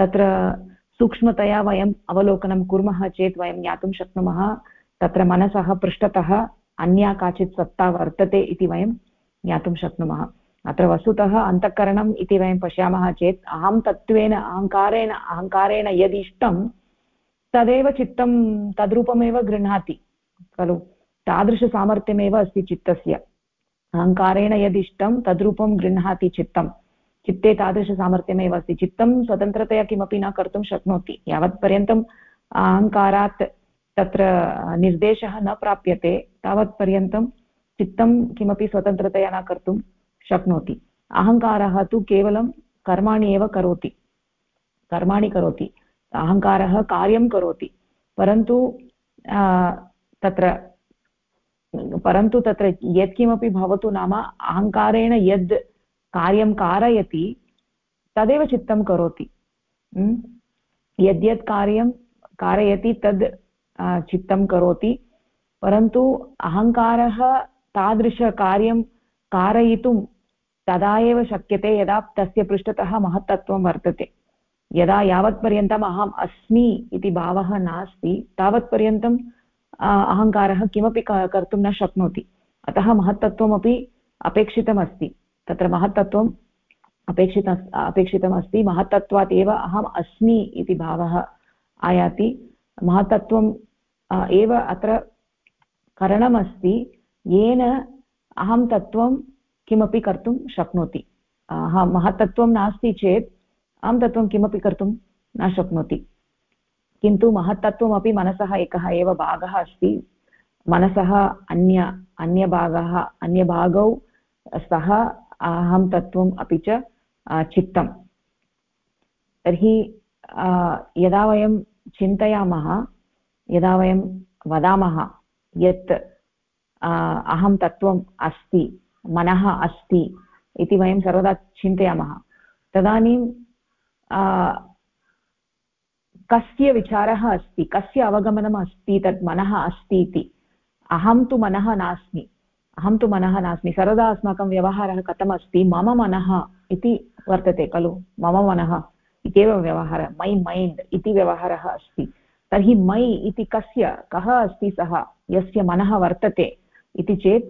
तत्र सूक्ष्मतया वयम् अवलोकनं कुर्मः चेत् वयं ज्ञातुं शक्नुमः। तत्र मनसः पृष्ठतः अन्या काचित् सत्ता वर्तते इति वयं ज्ञातुं शक्नुमः। अत्र वस्तुतः अन्तःकरणम् इति वयं पश्यामः चेत् अहं तत्त्वेन अहङ्कारेण अहङ्कारेण यदिष्टं तदेव चित्तं तद्रूपमेव गृह्णाति, खलु? तादृशसामर्थ्यमेव अस्ति चित्तस्य। अहङ्कारेण यदिष्टं तद्रूपं गृह्णाति चित्तं चित्ते तादृशसामर्थ्यमेव अस्ति। चित्तं स्वतन्त्रतया किमपि न कर्तुं शक्नोति। यावत्पर्यन्तम् अहङ्कारात् तत्र निर्देशः न प्राप्यते। तावत्पर्यन्तं चित्तं किमपि स्वतन्त्रतया न कर्तुं शक्नोति। अहङ्कारः तु केवलं कर्माणि एव करोति। कर्माणि करोति। अहङ्कारः कार्यं करोति। परन्तु तत्र परन्तु तत्र यत्किमपि भवतु नाम अहङ्कारेण यद् कार्यं कारयति, तदेव चित्तं करोति। यद्यत् कार्यं कारयति, तद् चित्तं करोति, परन्तु अहङ्कारः तादृशकार्यं कारयितुं तदा एव शक्यते यदा तस्य पृष्ठतः महत्तत्वं वर्तते। यदा यावत्पर्यन्तम् अहम् अस्मि इति भावः नास्ति तावत्पर्यन्तम् अहङ्कारः किमपि कर्तुं न शक्नोति। अतः महत्तत्वमपि अपेक्षितमस्ति। तत्र महत्तत्वम् अपेक्षित अपेक्षितमस्ति महत्तत्वात् एव अहम् अस्मि इति भावः आयाति। महत्तत्वम् एव अत्र करणमस्ति। येन अहं तत्त्वं किमपि कर्तुं शक्नोति। महत्तत्वं नास्ति चेत् अहं तत्त्वं किमपि कर्तुं न शक्नोति। किन्तु महत्तत्वमपि मनसः एकः एव भागः अस्ति। मनसः अन्य, अन्यभागः, अन्यभागौ सः अहं तत्त्वम् अपि च चित्तं तर्हि यदा वयं चिन्तयामः, यदा वयं वदामः यत् अहं तत्त्वम् अस्ति, मनः अस्ति इति वयं सर्वदा चिन्तयामः, तदानीं कस्य विचारः अस्ति, कस्य अवगमनम् अस्ति तत् मनः अस्ति इति। अहं तु मनः नास्मि। अहं तु मनः नास्मि। सर्वदा अस्माकं व्यवहारः कथमस्ति? मम मनः इति वर्तते खलु। मम मनः इत्येव व्यवहारः। मै मैण्ड् इति व्यवहारः अस्ति। तर्हि मै इति कस्य? कः अस्ति सः? यस्य मनः वर्तते इति चेत्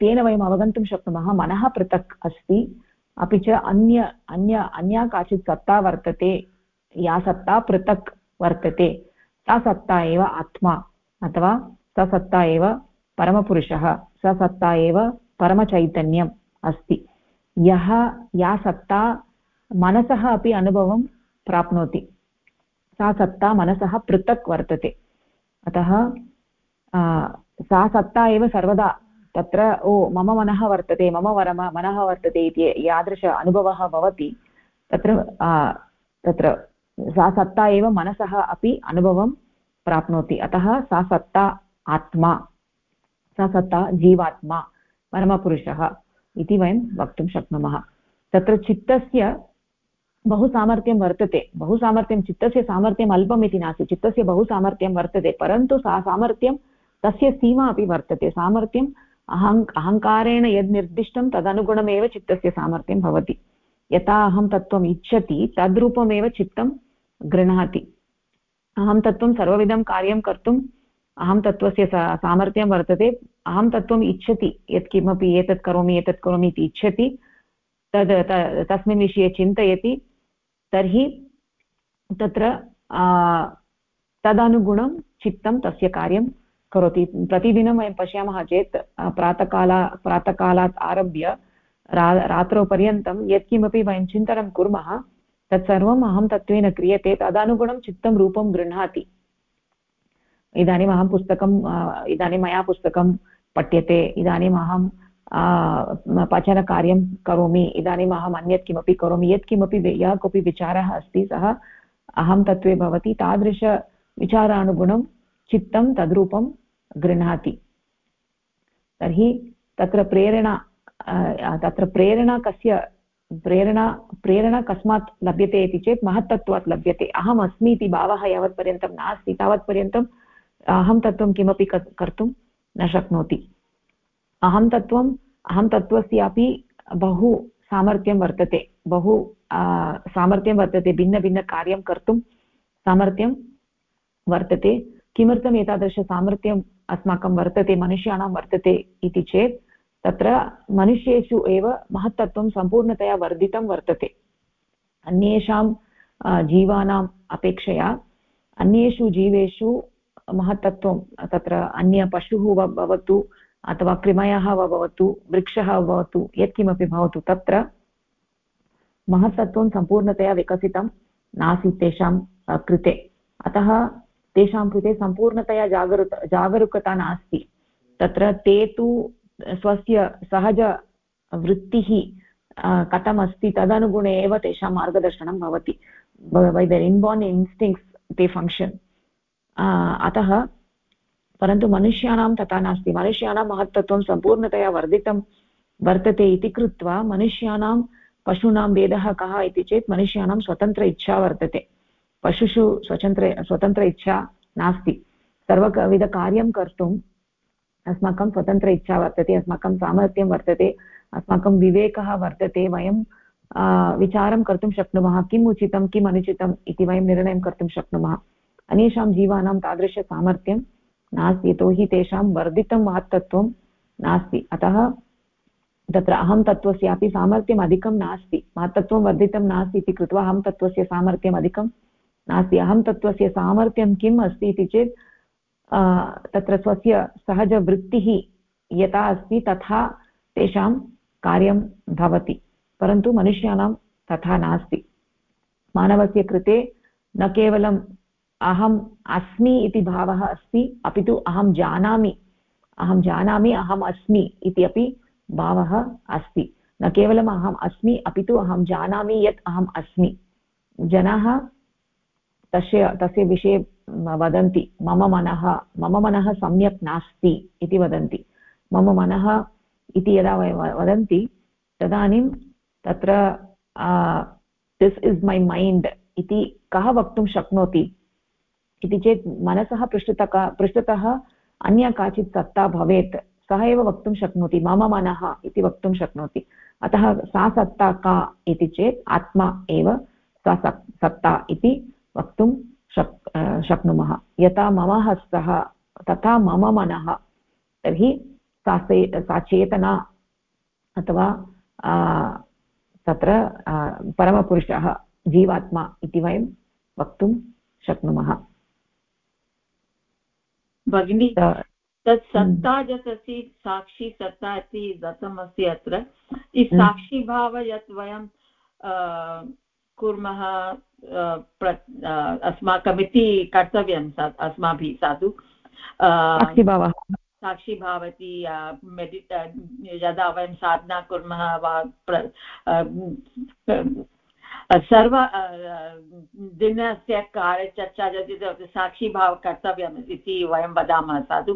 तेन वयम् अवगन्तुं शक्नुमः। मनः पृथक् अस्ति। अपि च अन्य अन्य, अन्या काचित् सत्ता वर्तते। या सत्ता पृथक् वर्तते। सा सत्ता एव आत्मा अथवा सा सत्ता एव परमपुरुषः। सा सत्ता एव परमचैतन्यम् अस्ति। यः, या सत्ता मनसः अपि अनुभवं प्राप्नोति। सा सत्ता मनसः पृथक् वर्तते। अतः सा सत्ता एव सर्वदा तत्र, ओ, मम मनः वर्तते, मम वरम मनः वर्तते इति यादृश अनुभवः भवति। तत्र तत्र सा सत्ता एव मनसः अपि अनुभवं प्राप्नोति। अतः सा सत्ता आत्मा। सा सत्ता जीवात्मा परमपुरुषः इति वयं वक्तुं शक्नुमः। तत्र चित्तस्य बहु सामर्थ्यं वर्तते। बहु सामर्थ्यं चित्तस्य सामर्थ्यम् अल्पम् इति नास्ति। चित्तस्य बहु सामर्थ्यं वर्तते, परन्तु सा सामर्थ्यं तस्य सीमा अपि वर्तते। सामर्थ्यम् अहङ् अहङ्कारेण यद् निर्दिष्टं तदनुगुणमेव चित्तस्य सामर्थ्यं भवति। यथा अहं तत्त्वम् इच्छति, तद्रूपमेव चित्तं गृह्णाति। अहं तत्त्वं सर्वविधं कार्यं कर्तुम् अहं तत्त्वस्य सामर्थ्यं वर्तते। अहं तत्त्वम् इच्छति यत्किमपि एतत् करोमि एतत् करोमि इति इच्छति। तद् तस्मिन् विषये चिन्तयति। तर्हि तत्र तदनुगुणं चित्तं तस्य कार्यं करोति। प्रतिदिनं वयं पश्यामः चेत् प्रातःकाला, प्रातःकालात् आरभ्य रा रात्रौ पर्यन्तं यत्किमपि वयं चिन्तनं कुर्मः, तत्सर्वम् अहं तत्त्वेन क्रियते। तदनुगुणं चित्तं रूपं गृह्णाति। इदानीम् अहं पुस्तकम् इदानीं मया पुस्तकं पठ्यते, इदानीम् अहं पचनकार्यं करोमि, इदानीम् अहम् अन्यत् किमपि करोमि यत्किमपि यः कोऽपि विचारः अस्ति, सः अहं तत्त्वे भवति तादृशविचारानुगुणं चित्तं तद्रूपं गृह्णाति। तर्हि तत्र प्रेरणा तत्र प्रेरणा कस्य, प्रेरणा प्रेरणा कस्मात् लभ्यते इति चेत् महत्तत्वात् लभ्यते। अहम् अस्मि इति भावः यावत्पर्यन्तं नास्ति तावत्पर्यन्तम् अहं तत्त्वं किमपि कर्तुं न शक्नोति। अहं तत्त्वम् अहं तत्त्वस्यापि बहु सामर्थ्यं वर्तते, बहु सामर्थ्यं वर्तते, भिन्नभिन्नकार्यं कर्तुं सामर्थ्यं वर्तते। किमर्थम् एतादृशसामर्थ्यम् अस्माकं वर्तते, मनुष्याणां वर्तते इति चेत् तत्र मनुष्येषु एव महत्तत्वं सम्पूर्णतया वर्धितं वर्तते। अन्येषां जीवानाम् अपेक्षया अन्येषु जीवेषु महत्तत्वं तत्र अन्य पशुः भवतु, अथवा कृमयः वा भवतु, वृक्षः भवतु, यत्किमपि भवतु, तत्र महत्तत्त्वं सम्पूर्णतया विकसितं नासीत् तेषां कृते। अतः तेषां कृते सम्पूर्णतया जागरू जागरूकता नास्ति। तत्र ते तु स्वस्य सहजवृत्तिः कथमस्ति तदनुगुणे एव तेषां मार्गदर्शनं भवति। बै दर् इन्बार्न् इन्स्टिङ्क्ट्स् ते फङ्क्षन् अतः, परन्तु मनुष्याणां तथा नास्ति। मनुष्याणां महत्त्वं सम्पूर्णतया वर्धितं वर्तते इति कृत्वा मनुष्याणां पशूनां भेदः कः इति चेत् मनुष्याणां स्वतन्त्र इच्छा वर्तते। पशुषु स्वतन्त्र स्वतन्त्र इच्छा नास्ति। सर्वविधकार्यं कर्तुम् अस्माकं स्वतन्त्र इच्छा वर्तते, अस्माकं सामर्थ्यं वर्तते, अस्माकं विवेकः वर्तते। वयं विचारं कर्तुं शक्नुमः, किम् उचितं, किम् अनुचितम् इति वयं निर्णयं कर्तुं शक्नुमः। अन्येषां जीवानां तादृशसामर्थ्यं नास्ति, यतोहि तेषां वर्धितं महत्तत्वं नास्ति। अतः तत्र अहं तत्त्वस्यापि सामर्थ्यम् अधिकं नास्ति। महत्तत्वं वर्धितं नास्ति इति कृत्वा अहं तत्त्वस्य सामर्थ्यम् अधिकं नास्ति। अहं तत्त्वस्य सामर्थ्यं किम् अस्ति इति चेत् तत्र स्वस्य सहजवृत्तिः यथा अस्ति तथा तेषां कार्यं भवति, परन्तु मनुष्याणां तथा नास्ति। मानवस्य कृते न केवलम् अहम् अस्मि इति भावः अस्ति, अपि तु अहं जानामि अहं जानामि अहम् अस्मि इति अपि भावः अस्ति। न केवलम् अहम् अस्मि, अपि तु अहं जानामि यत् अहम् अस्मि। जनाः तस्य तस्य विषये वदन्ति, मम मनः मम मनः सम्यक् नास्ति इति वदन्ति। मम मनः इति यदा वयं वदन्ति, तदानीं तत्र दिस् इस् मै मैण्ड् इति कः वक्तुं शक्नोति? इति चेत् मनसः पृष्ठतः पृष्ठतः अन्या काचित् सत्ता भवेत्, सः एव वक्तुं शक्नोति, मम मनः इति वक्तुं शक्नोति। अतः सा सत्ता का इति चेत् आत्मा एव सा सत्ता इति वक्तुं शक् शक्नुमः। यथा मम हस्तः, तथा मम मनः, तर्हि सा सा चेतना अथवा तत्र परमपुरुषः, जीवात्मा इति वयं वक्तुं शक्नुमः। भगिनी तत् सत्ता यत् अस्ति साक्षी सत्ता इति दत्तमस्ति अत्र। हम्म। साक्षीभाव यत् वयं कुर्मः अस्माकमिति कर्तव्यं अस्माभिः साधु। साक्षीभावः। साक्षी भवति मेडि यदा वयं साधना कुर्मः वा सर्व दिनस्य कार्यचर्चा यदि साक्षीभाव कर्तव्यम् इति वयं वदामः साधु।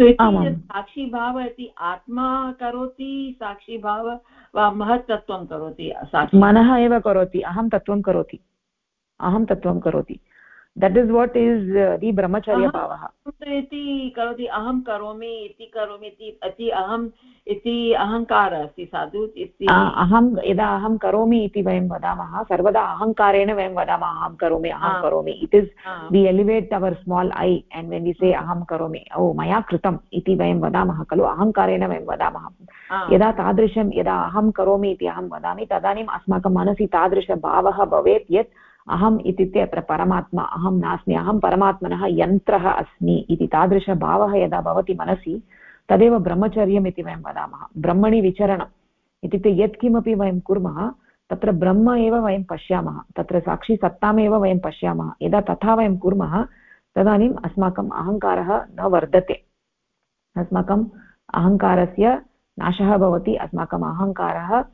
साक्षीभाव इति आत्मा करोति साक्षीभाव वा महत्तत्वं करोति मनः एव करोति अहं तत्त्वं करोति। अहं तत्त्वं करोति। That is what is the ब्रह्मचर्यभावः इति करोति अहं करोमि इति करोमि इति अहम् इति अहङ्कारः अस्ति साधु इति अहं यदा अहं करोमि इति वयं वदामः सर्वदा अहङ्कारेण वयं वदामः अहं करोमि अहं करोमि. It is we elevate our small I and when we say अहं करोमि ओ मया कृतम् इति वयं वदामः खलु अहङ्कारेण वयं वदामः. यदा तादृशं यदा अहं करोमि इति अहं वदामि तदानीम् अस्माकं मनसि तादृशभावः भवेत् यत् अहम् इत्युक्ते अत्र परमात्मा, अहं नास्मि, अहं परमात्मनः यन्त्रः अस्मि इति तादृशभावः यदा भवति मनसि, तदेव ब्रह्मचर्यम् इति वयं वदामः। ब्रह्मणि विचरणम्। इत्युक्ते यत्किमपि वयं कुर्मः, तत्र ब्रह्म एव वयं पश्यामः, तत्र साक्षिसत्तामेव वयं पश्यामः। यदा तथा वयं कुर्मः, तदानीम् अस्माकम् अहङ्कारः न वर्धते। अस्माकम् अहङ्कारस्य नाशः भवति, अस्माकम् अहङ्कारः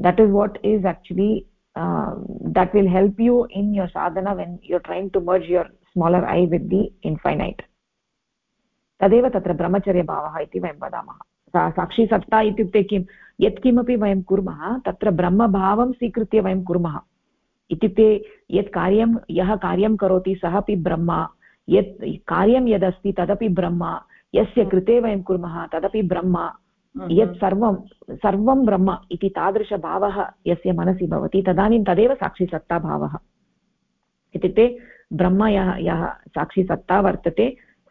that is what is actually uh, that will help you in your sadhana when you're trying to merge your smaller eye with the infinite. तदेव तत्र ब्रह्मचर्यभावः इति वयं वदामः सा साक्षीसत्ता इत्युक्ते किं यत्किमपि वयं कुर्मः तत्र ब्रह्मभावं स्वीकृत्य वयं कुर्मः इत्युक्ते यत् कार्यं यः कार्यं करोति सः अपि ब्रह्म यत् कार्यं यदस्ति तदपि ब्रह्म यस्य कृते वयं कुर्मः तदपि ब्रह्म यत् सर्वं सर्वं ब्रह्म इति तादृशभावः यस्य मनसि भवति तदानीं तदेव साक्षिसत्ताभावः। इत्युक्ते ब्रह्म यः यः साक्षिसत्ता वर्तते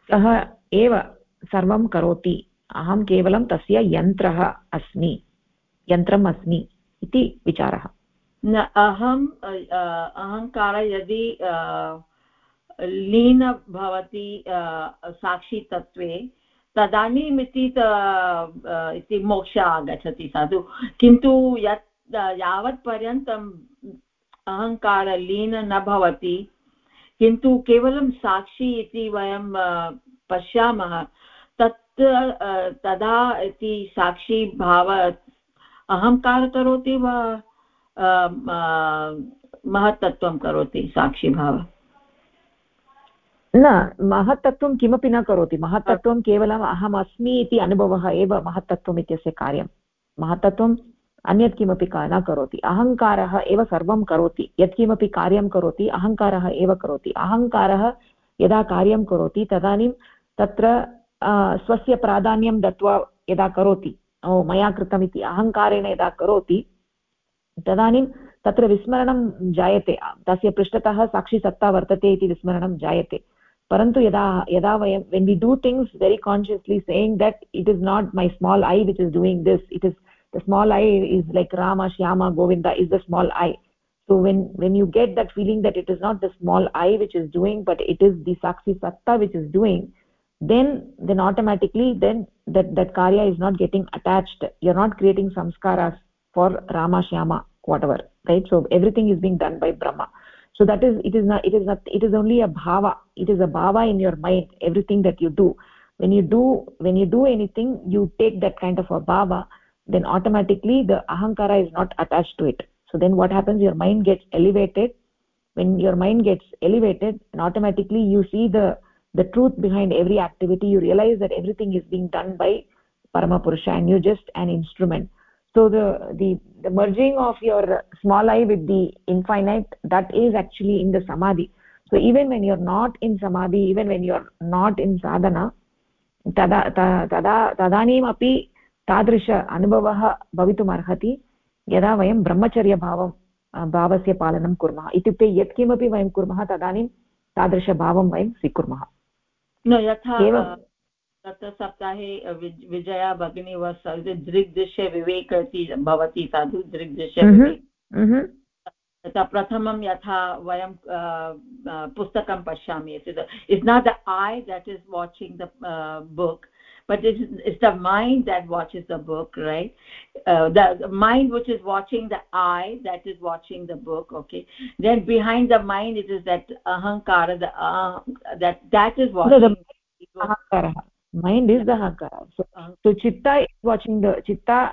सः एव सर्वं करोति। अहं केवलं तस्य यन्त्रः अस्मि यन्त्रम् अस्मि इति विचारः। न अहम् अहङ्कार यदि लीन भवति साक्षितत्वे तदानीम् इति मोक्ष आगच्छति साधु। किन्तु यत् यावत् पर्यन्तम् अहङ्कारलीन न भवति, किन्तु केवलं साक्षी इति वयं पश्यामः, तत् तदा इति साक्षी भाव, अहङ्कार करोति वा महत्तत्वं करोति साक्षीभाव न महत्तत्वं किमपि न करोति। महत्तत्वं केवलम् अहम् अस्मि इति अनुभवः एव महत्तत्वम् इत्यस्य कार्यं। महत्तत्वम् अन्यत् किमपि न करोति। अहङ्कारः एव सर्वं करोति। यत्किमपि कार्यं करोति अहङ्कारः एव करोति। अहङ्कारः यदा कार्यं करोति तदानीं तत्र स्वस्य प्राधान्यं दत्वा यदा करोति ओ मया कृतम् इति अहङ्कारेण यदा करोति तदानीं तत्र विस्मरणं जायते। तस्य पृष्ठतः साक्षिसत्ता वर्तते इति विस्मरणं जायते। परन्तु यदा यदा वयं when we do things very consciously saying that it is not my small I which is doing this it is the small I is like Ram Shyam Govind is the small I so when when you get that feeling that it is not the small i which is doing but it is the sakshi satta which is doing then then automatically then that that karya is not getting attached you're not creating samskaras for rama shyama whatever right so everything is being done by brahma so that is it is not it is not it is only a bhava. It is a bhava in your mind everything that you do. When you do when you do anything you take that kind of a bhava then automatically the ahankara is not attached to it. So then what happens? Your mind gets elevated. When your mind gets elevated and automatically you see the the truth behind every activity. You realize that everything is being done by paramapurusha and you're just an instrument so the the the merging of your small i with the infinite that is actually in the samadhi so even when you're not in samadhi even when you're not in sadhana tada tada तदानीम् अपि तादृश अनुभवः भवितुम् अर्हति यदा वयं ब्रह्मचर्यभावं भावस्य पालनं कुर्मः इत्युक्ते यत्किमपि वयं कुर्मः तदानीं तादृशभावं वयं स्वीकुर्मः यथा तत्र सप्ताहे विजया भगिनी वा सर्वे दृग्दृश्य विवेक भवति साधु दृग्दृश्य तथा प्रथमं यथा वयं पुस्तकं पश्यामि। It's not the I that is watching the book but is is the mind that watch is the book right the mind which is watching the I that is watching the book okay then behind the mind it is that अहङ्कार that is watching mind is the ahankara so, so chitta is watching the chitta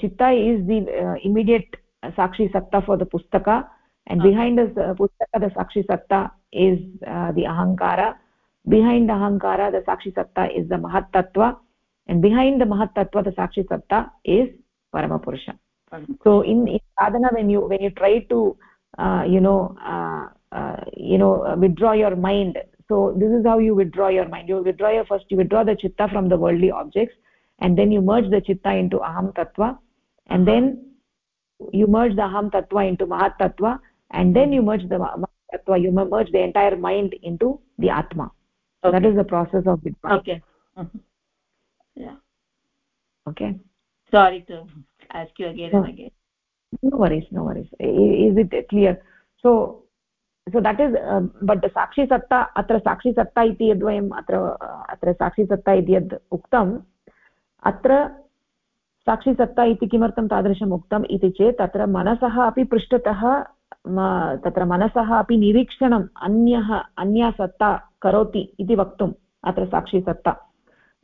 chitta is the uh, immediate sakshi satta for the pustaka. And uh-huh. behind the uh, pustaka the sakshi satta is uh, the ahankara. Behind the ahankara the sakshi satta is the mahat tattva and behind the mahat tattva the sakshi satta is parama purusha. So in, in sadhana when you when you try to uh, you know uh, uh, you know withdraw your mind so this is how you withdraw your mind. You withdraw your first you withdraw the chitta from the worldly objects and then you merge the chitta into aham tattva and then you merge the aham tattva into mahat tattva and then you merge the mahat tattva you merge the entire mind into the atma. Okay. that is the process of withdrawal okay. -huh. yeah. Okay? Sorry to ask you again no. and again. No worries no worries. Is it clear? So so that is but साक्षिसत्ता अत्र साक्षिसत्ता इति यद्वयम् अत्र अत्र साक्षिसत्ता इति यद् उक्तम् अत्र साक्षिसत्ता इति किमर्थं तादृशम् उक्तम् इति चेत् तत्र मनसः अपि पृष्ठतः तत्र मनसः अपि निरीक्षणम् अन्यः, अन्या सत्ता करोति इति वक्तुम् अत्र साक्षिसत्ता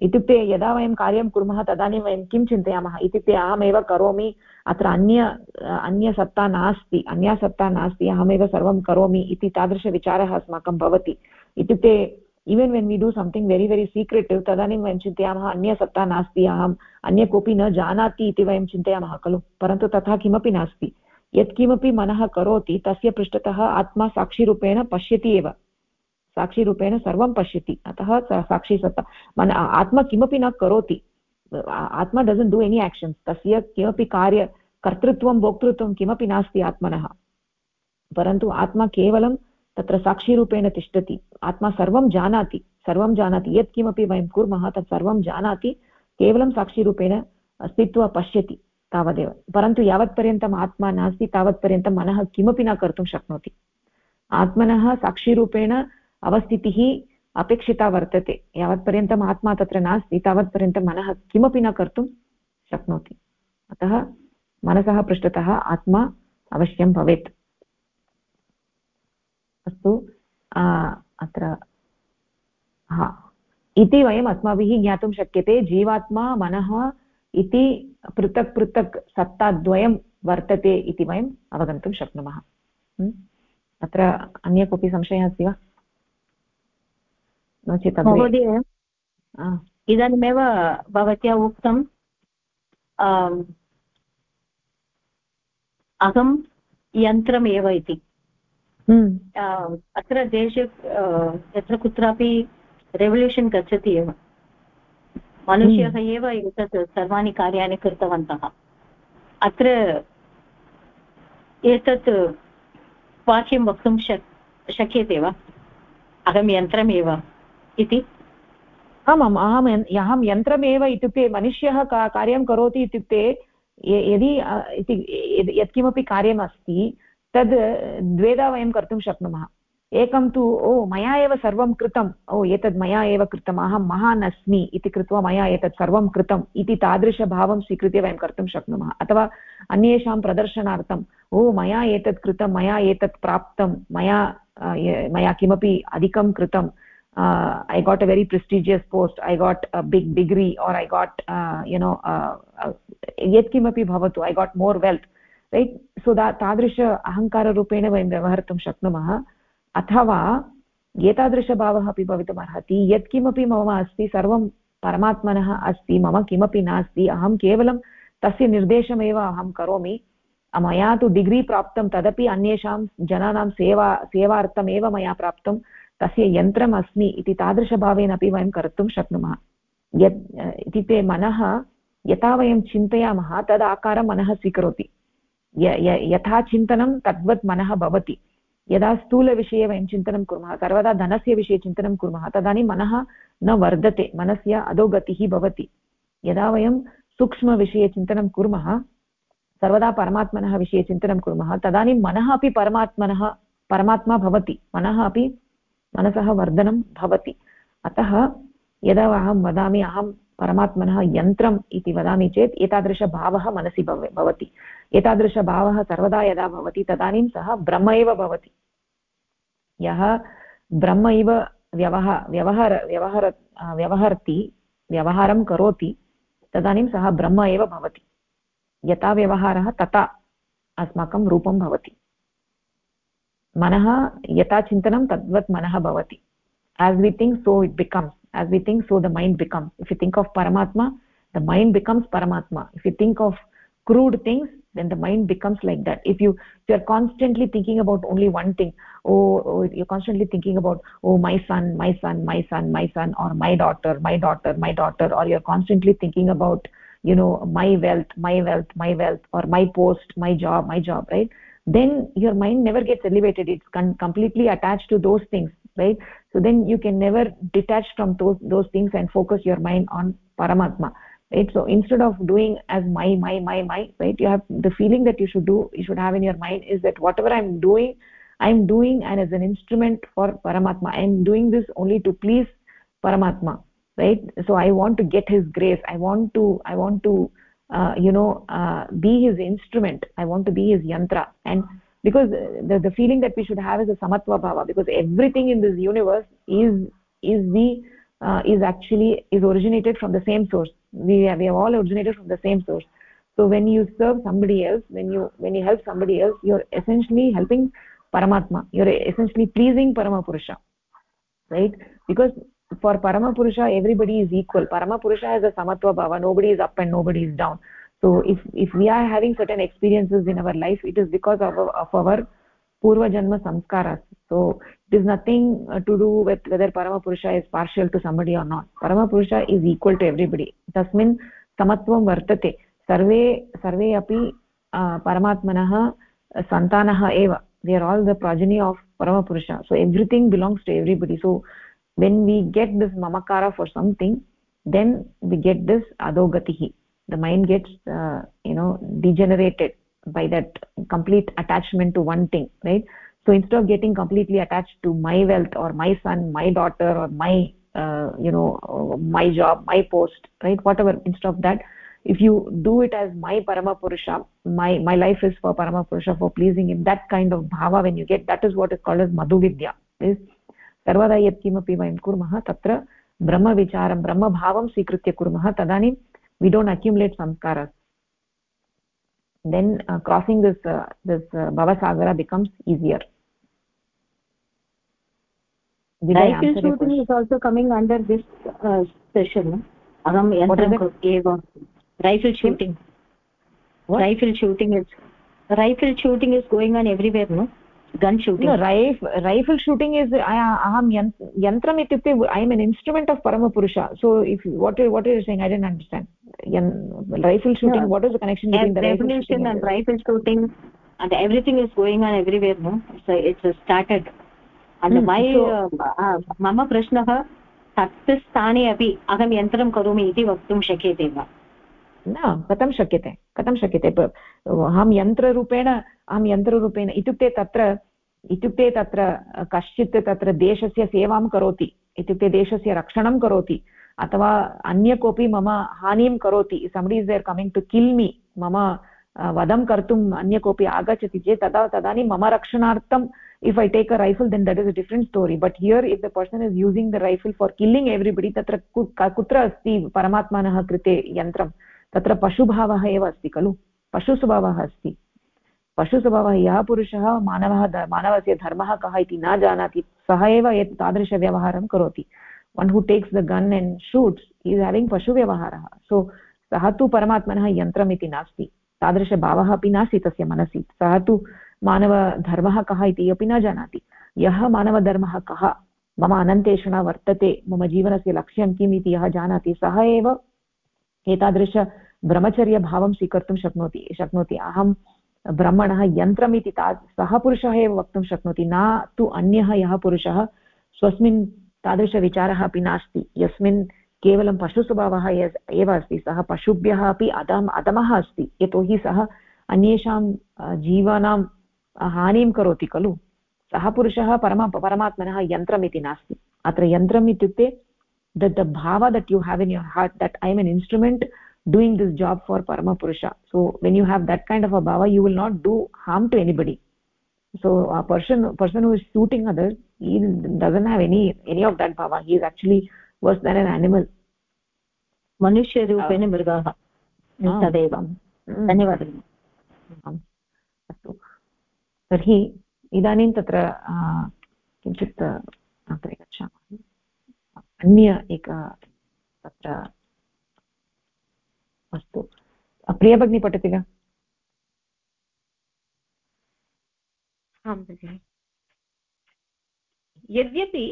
इत्युक्ते यदा वयं कार्यं कुर्मः तदानीं वयं किं चिन्तयामः? इत्युक्ते अहमेव करोमि, अत्र अन्य, अन्यसत्ता नास्ति अन्या सत्ता नास्ति, अहमेव सर्वं करोमि इति तादृशविचारः अस्माकं भवति। इत्युक्ते even when we do something very very secretive तदानीं वयं चिन्तयामः, अन्यसत्ता नास्ति अहम्, अन्य कोऽपि न जानाति इति वयं चिन्तयामः, खलु? परन्तु तथा किमपि नास्ति। यत्किमपि मनः करोति, तस्य पृष्ठतः आत्मा साक्षिरूपेण पश्यति एव। साक्षिरूपेण सर्वं पश्यति। अतः साक्षीसत्ता मन आत्मा किमपि न करोति। आत्मा डजन् डू एनी आक्षन्स् तस्य किमपि कार्य, कर्तृत्वं, भोक्तृत्वं किमपि नास्ति आत्मनः। परन्तु आत्मा केवलं तत्र साक्षीरूपेण तिष्ठति। आत्मा सर्वं जानाति। सर्वं जानाति। यत् किमपि वयं कुर्मः, तत् सर्वं जानाति। केवलं साक्षीरूपेण स्थित्वा पश्यति तावदेव। परन्तु यावत्पर्यन्तम् आत्मा नास्ति, तावत्पर्यन्तं मनः किमपि न कर्तुं शक्नोति। आत्मनः साक्षीरूपेण अवस्थितिः अपेक्षिता वर्तते। यावत्पर्यन्तम् आत्मा तत्र नास्ति, तावत्पर्यन्तं मनः किमपि न कर्तुं शक्नोति। अतः मनसः पृष्ठतः आत्मा अवश्यं भवेत्। अस्तु अत्र, हा, इति वयम् अस्माभिः ज्ञातुं शक्यते, जीवात्मा, मनः इति पृथक् पृथक् सत्ताद्वयं वर्तते इति वयम् अवगन्तुं शक्नुमः। अत्र अन्य कोऽपि संशयः अस्ति वा? नो चेत् महोदय इदानीमेव भवत्या उक्तम् अहं यन्त्रमेव इति। अत्र देशे यत्र कुत्रापि रेवल्यूशन् गच्छति एव। मनुष्यः हम्म। एव एतत् सर्वाणि कार्याणि कृतवन्तः। अत्र एतत् वाक्यं वक्तुं शक् शक्यते वा? अहं यन्त्रमेव। इति? आमाम् अहम् अहं यन्त्रमेव इत्युक्ते मनुष्यः का, कार्यं करोति इत्युक्ते यदि यत्किमपि कार्यमस्ति, तद् द्वेधा वयं कर्तुं शक्नुमः। एकं तु, ओ, मया एव सर्वं कृतम् ओ, एतद् मया एव कृतम्, अहं महान् अस्मि इति कृत्वा मया एतत् सर्वं कृतम् इति तादृशभावं स्वीकृत्य वयं कर्तुं शक्नुमः। अथवा अन्येषां प्रदर्शनार्थम् ओ, मया एतत् कृतं, मया एतत् प्राप्तं, मया मया किमपि अधिकं कृतं I got a very prestigious post I got a big degree or I got you know यत्किमपि भवतु I got more wealth right so the तादृश अहङ्काररूपेण वयं व्यवहर्तुं शक्नुमः अथवा एतादृशभावः अपि भवितुमर्हति यत्किमपि मम अस्ति सर्वं परमात्मनः अस्ति मम किमपि नास्ति अहं केवलं तस्य निर्देशमेव अहं करोमि मया तु डिग्री प्राप्तं तदपि अन्येषां जनानां सेवा सेवार्थमेव मया प्राप्तं तस्य यन्त्रम् अस्मि इति तादृशभावेन अपि वयं कर्तुं शक्नुमः। यत् इत्युक्ते मनः, यथा वयं चिन्तयामः, तद् आकारं मनः स्वीकरोति। यथा चिन्तनं तद्वत् मनः भवति। यदा स्थूलविषये वयं चिन्तनं कुर्मः, सर्वदा धनस्य विषये चिन्तनं कुर्मः, तदानीं मनः न वर्धते, मनस्य अधोगतिः भवति। यदा वयं सूक्ष्मविषये चिन्तनं कुर्मः, सर्वदा परमात्मनः विषये चिन्तनं कुर्मः, तदानीं मनः अपि परमात्मनः, परमात्मा भवति। मनः अपि मनसः वर्धनं भवति। अतः यदा अहं वदामि, अहं परमात्मनः यन्त्रम् इति वदामि चेत् एतादृशभावः मनसि भव भवति। एतादृशभावः सर्वदा यदा भवति, तदानीं सः ब्रह्म एव भवति। यः ब्रह्म इव व्यवह व्यवहार व्यवहार व्यवहरति, व्यवहारं करोति, तदानीं सः ब्रह्म एव भवति। यथा व्यवहारः, तथा अस्माकं रूपं भवति। मनः यथा चिन्तनं तद्वत् मनः भवति as we think so it becomes as we think so the mind becomes if you think of paramatma the mind becomes paramatma if you think of crude things then the mind becomes like that if you if you're constantly thinking about only one thing oh, oh you're constantly thinking about oh my son my son my son my son or my daughter my daughter my daughter or you're constantly thinking about you know my wealth my wealth my wealth or my post my job my job right Then your mind never gets elevated. It's completely attached to those things right? So then you can never detach from those those things and focus your mind on paramatma right? So instead of doing as my my my my right? You have the feeling that you should do you should have in your mind is that whatever i'm doing i'm doing and as an instrument for paramatma. I'm doing this only to please paramatma right? So i want to get his grace. I want to i want to uh, you know uh, be his instrument. I want to be his yantra. And because the, the feeling that we should have is a samatva bhava because everything in this universe is is the uh, is actually is originated from the same source. We have, we have all originated from the same source. So when you serve somebody else when you when you help somebody else you're essentially helping paramatma. You're essentially pleasing paramapurusha right? Because for paramapurusha everybody is equal. Paramapurusha has a samatva bhava. Nobody is up and nobody is down. So if if we are having certain experiences in our life it is because of, of our purva janma samskaras. So it is nothing uh, to do with whether parama purusha is partial to somebody or not. Parama purusha is equal to everybody. Tasmin samatvam vartate. Sarve sarve api paramatmanah santanah eva. They are all the progeny of parama purusha so everything belongs to everybody. So when we get this mamakara for something then we get this adogatihi the mind gets uh, you know degenerated by that complete attachment to one thing right? So instead of getting completely attached to my wealth or my son my daughter or my uh, you know my job my post right? Whatever instead of that if you do it as my parama purusha my my life is for parama purusha for pleasing him that kind of bhava when you get that is what is called as madhu vidya is सर्वदा यत्किमपि वयं कुर्मः तत्र ब्रह्मविचारं ब्रह्मभावं स्वीकृत्य कुर्मः तदानीं वि don't accumulate संस्कार. Then crossing this this भवसागर becomes easier rifle hmm? shooting. Rifle shooting is rifle shooting is going on everywhere no? Yantram ityukte i am an instrument of parama purusha so if what what are you saying i didn't understand rifle shooting no. what is the connection between the rifle shooting and, everything is going on everywhere no so it's started and hmm, my मम प्रश्नः तत् स्थाने अपि अहं यन्त्रं करोमि इति वक्तुं शक्यते वा न कथं शक्यते कथं शक्यते? अहं यन्त्ररूपेण अहं यन्त्ररूपेण इत्युक्ते तत्र इत्युक्ते तत्र कश्चित् तत्र देशस्य सेवां करोति, इत्युक्ते देशस्य रक्षणं करोति, अथवा अन्य कोऽपि मम हानिं करोति somebody is there coming to kill me मम वधं कर्तुम् अन्य कोऽपि आगच्छति चेत् तदा, तदानीं मम रक्षणार्थं, if i take a rifle, then that is a different story, but here if the person is using the rifle for killing everybody tatra kutra asti paramatmanah krite yantram तत्र पशुभावः एव अस्ति खलु? पशुस्वभावः अस्ति। पशुस्वभावः यः पुरुषः, मानवः मानवस्य धर्मः कः इति न जानाति, सः एव यत् तादृशव्यवहारं करोति। One who takes the gun and shoots is having पशुव्यवहारः। So सः तु परमात्मनः यन्त्रम् इति नास्ति। तादृशभावः अपि नास्ति तस्य मनसि। सः तु मानवधर्मः कः इति अपि न जानाति। यः मानवधर्मः कः? मम अनन्तेषणा वर्तते। मम जीवनस्य लक्ष्यं किम् इति यः जानाति, सः एव एतादृशब्रह्मचर्यभावं स्वीकर्तुं शक्नोति शक्नोति। अहं ब्रह्मणः यन्त्रम् इति ता, सः पुरुषः एव वक्तुं शक्नोति। न तु अन्यः यः पुरुषः, स्वस्मिन् तादृशविचारः अपि नास्ति। यस्मिन् केवलं पशुस्वभावः एव अस्ति, सः पशुभ्यः अपि अधम् अधमः अस्ति। यतोहि सः अन्येषां जीवानां हानिं करोति खलु। सः पुरुषः, परमा, परमात्मनः यन्त्रम् इति नास्ति। अत्र यन्त्रम् इत्युक्ते द द भाव that you have in your heart that I am an instrument doing this job for paramapurusha so when you have that kind of a bhava you will not do harm to anybody so a person person who is shooting others he doesn't have any any of that bhava he is actually worse than an animal मनुष्यरूपेण मृगाः तदेव धन्यवादः अस्तु तर्हि इदानीं तत्र किञ्चित् अग्रे गच्छामः अन्य एक तत्र अस्तु प्रिया भगिनी पठति वा? आं भगिनि। यद्यपि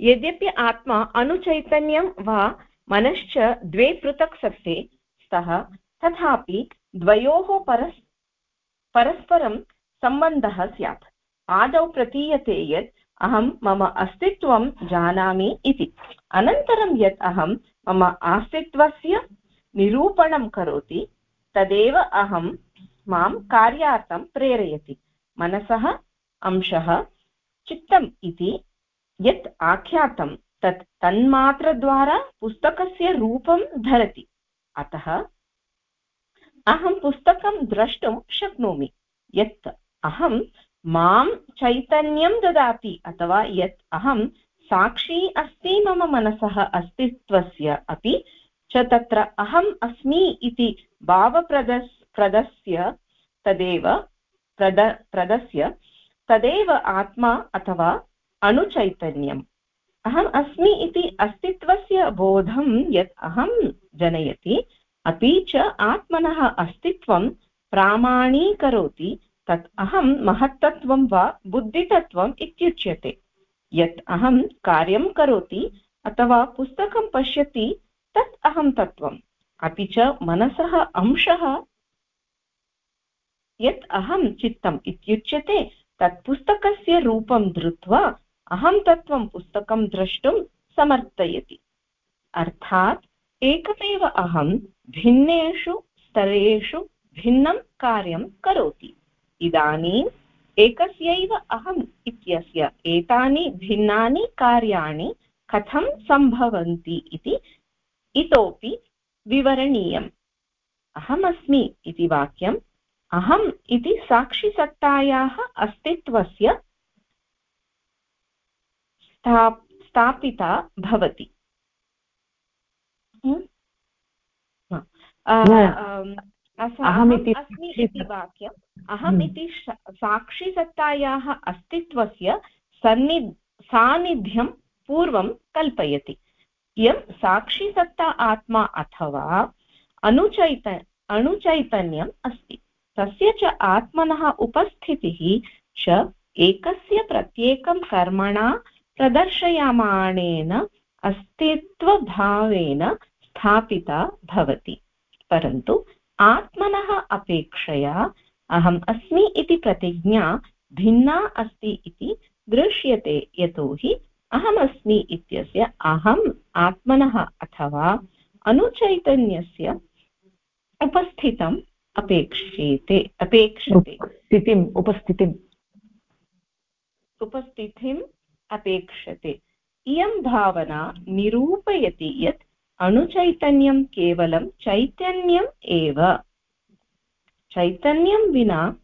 यद्यपि आत्मा अणुचैतन्यं वा मनश्च द्वे पृथक् सत्ते स्तः, तथापि द्वयोः परस्, परस्परं सम्बन्धः स्यात्। आदौ प्रतीयते यत् अहं मम अस्तित्वं जानामि इति। अनन्तरं यत् अहं मम अस्तित्वस्य निरूपणं करोति, तदेव अहं माँ कार्यार्थं प्रेरयति। मनसः, अंशः, चित्तम् इति यत् आख्यातं तत् तन्मात्रद्वारा पुस्तकस्य रूपं धरति। अतः अहं पुस्तकं द्रष्टुं शक्नोमि। यत् अहं माँ चैतन्यं ददाति, अथवा यत् अहं साक्षी अस्ति मम मनसः अस्तित्वस्य अपि, च तत्र अहम् अस्मि इति भावप्रदस्, प्रदस्य, तदेव, प्रद, प्रदस्य, तदेव आत्मा अथवा अणुचैतन्यम्। अहम् अस्मि इति अस्तित्वस्य बोधं यत् अहं जनयति, अपि च आत्मनः अस्तित्वं प्रामाणीकरोति तत् अहं महत्तत्वं वा बुद्धितत्वम् इत्युच्यते। यत् अहं कार्यं करोति अथवा पुस्तकं पश्यति, तत् अहं तत्त्वम्। अपि च मनसः अंशः। यत् अहं चित्तम् इत्युच्यते, तत् पुस्तकस्य रूपं धृत्वा अहं तत्त्वं पुस्तकं द्रष्टुं समर्थयति। अर्थात् एकमेव अहं भिन्नेषु स्तरेषु भिन्नं कार्यं करोति। इदानीम् एकस्यैव अहम् इत्यस्य एतानि भिन्नानि कार्याणि कथं सम्भवन्ति इति इतोपि विवरणीयम्। अहमस्मि इति वाक्यम्। अहम् इति साक्षिसत्तायाः अस्तित्वस्य स्थापिता भवति। अहमिति वाक्यम्। अहम् इति साक्षिसत्तायाः अस्तित्वस्य सन्नि सान्निध्यं पूर्वं कल्पयति। इयं साक्षिसत्ता आत्मा अथवा अनुचैत अणुचैतन्यम् अस्ति। तस्य च आत्मनः उपस्थितिः च एकस्य प्रत्येकं कर्मणा प्रदर्शयमाणेन अस्तित्वभावेन स्थापिता भवति। परन्तु आत्मनः अपेक्षया अहम् अस्मि इति प्रतिज्ञा भिन्ना अस्ति इति दृश्यते यतोहि अहमस्मि इत्यस्य अहम् आत्मनः अथवा अनुचैतन्यस्य उपस्थितम् अपेक्षेते अपेक्षते। स्थितिम् उपस्थितिम्। उपस्थितिम् अपेक्षते। इयं भावना निरूपयति यत् अणुचैतन्यं केवलं चैतन्यम् एव। चैतन्यं विना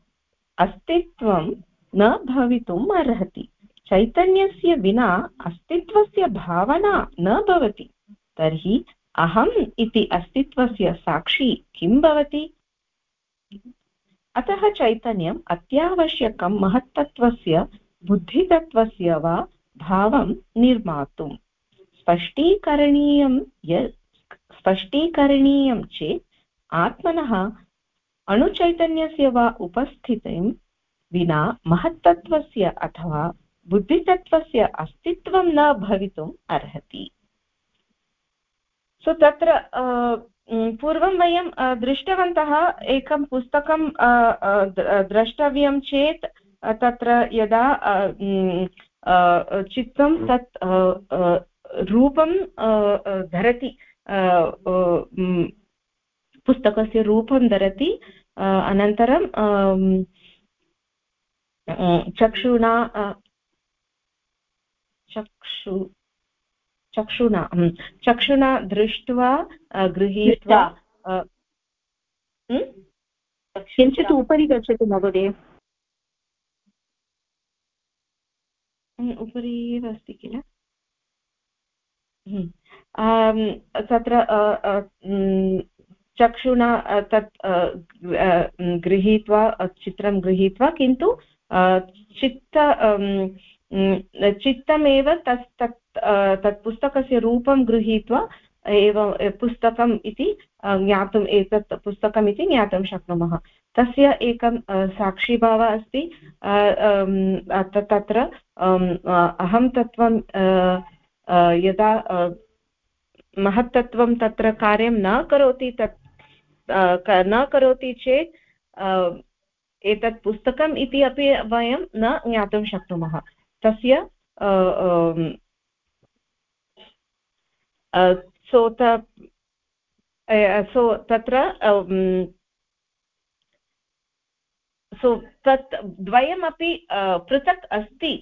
अस्तित्वं न भवितुम् अर्हति। चैतन्यस्य विना अस्तित्वस्य भावना न भवति। तर्हि अहम् इति अस्तित्वस्य साक्षी किं भवति? अतः चैतन्यम् अत्यावश्यकं महत्तत्त्वस्य, बुद्धितत्त्वस्य वा भावं निर्मातुम्। स्पष्टीकरणीयं यत् स्पष्टीकरणीयं चेत् आत्मनः अणुचैतन्यस्य वा उपस्थितिं विना महत्तत्त्वस्य अथवा बुद्धितत्त्वस्य अस्तित्वं न भवितुम् अर्हति। सो तत्र पूर्वं वयं दृष्टवन्तः एकं पुस्तकं द्रष्टव्यं चेत् तत्र यदा चित्तं तत् रूपं धरति पुस्तकस्य रूपं धरति अनन्तरं चक्षुणा चक्षु चक्षुणा चक्षुणा दृष्ट्वा गृहीत्वा किञ्चित् उपरि गच्छतु महोदय। उपरि एव अस्ति किल? तत्र चक्षुणा तत् गृहीत्वा चित्रं गृहीत्वा, किन्तु चित्त चित्तमेव तत् तत् तत् पुस्तकस्य रूपं गृहीत्वा, एवं पुस्तकम् इति ज्ञातुम्, एतत् पुस्तकम् इति ज्ञातुं शक्नुमः। तस्य एकं साक्षीभावः अस्ति। तत्र अहं तत्त्वं यदा महत्तत्वं तत्र कार्यं न करोति तत् न करोति चेत् एतत् पुस्तकम् इति अपि वयं न ज्ञातुं शक्नुमः। तस्य सो, त सो, तत्र सो, तत् द्वयमपि पृथक् अस्ति।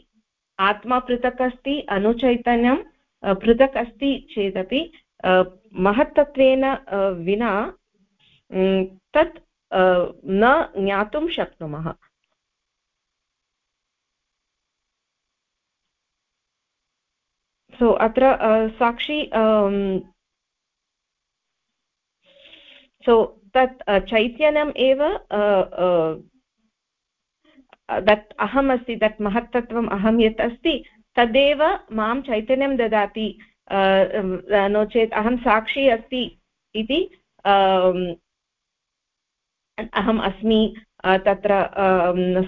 आत्मा पृथक् अस्ति, अनुचैतन्यं पृथक् अस्ति चेदपि महत्तत्वेन विना तत् न ज्ञातुं शक्नुमः। सो अत्र साक्षी सो तत् चैतन्यम् एव दत् अहमस्ति, दत् महत्तत्वम् अहं यत् अस्ति, तदेव माँ चैतन्यं ददाति नो चेत् अहं साक्षी अस्ति इति अहम् अस्मि तत्र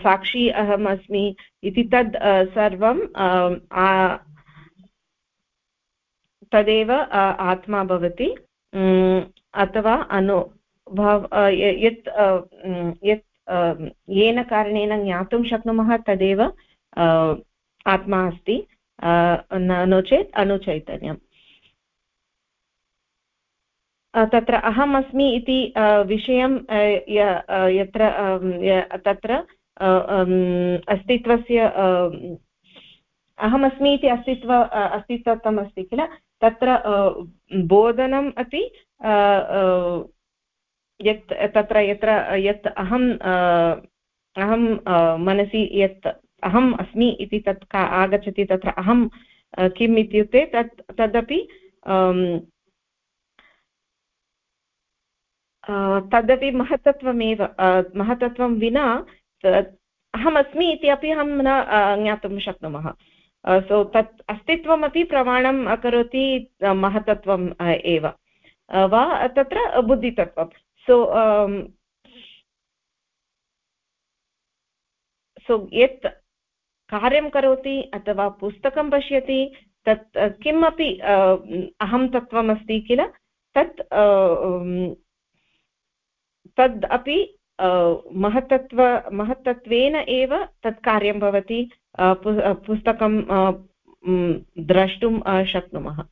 साक्षी अहम् अस्मि इति तद् सर्वं तदेव आत्मा भवति अथवा अनुभव यत् यत् येन कारणेन ज्ञातुं शक्नुमः तदेव आत्मा अस्ति नो चेत् अनुचैतन्यम्। तत्र अहम् अस्मि इति विषयं यत्र तत्र अस्तित्वस्य अहमस्मि इति अस्तित्व अस्तित्वम् अस्ति किल, तत्र बोधनम् अपि यत्, तत्र यत्र, यत् अहम् अहं मनसि यत् अहम् अस्मि इति तत् का, आगच्छति तत्र अहं किम् इत्युक्ते तत्, तदपि तदपि महत्त्वमेव महत्त्वं विना अहमस्मि इति अपि अहं न ज्ञातुं शक्नुमः। सो तत् अस्तित्वमपि प्रमाणं करोति महत्त्वम् एव। वा, तत्र बुद्धितत्वं सो सो यत् कार्यं करोति अथवा पुस्तकं पश्यति, तत् किमपि अहं तत्त्वमस्ति किल, तत् तद् अपि महत्तत्व महत्तत्वेन एव तत् कार्यं भवति पुस्तकं द्रष्टुं शक्नुमः।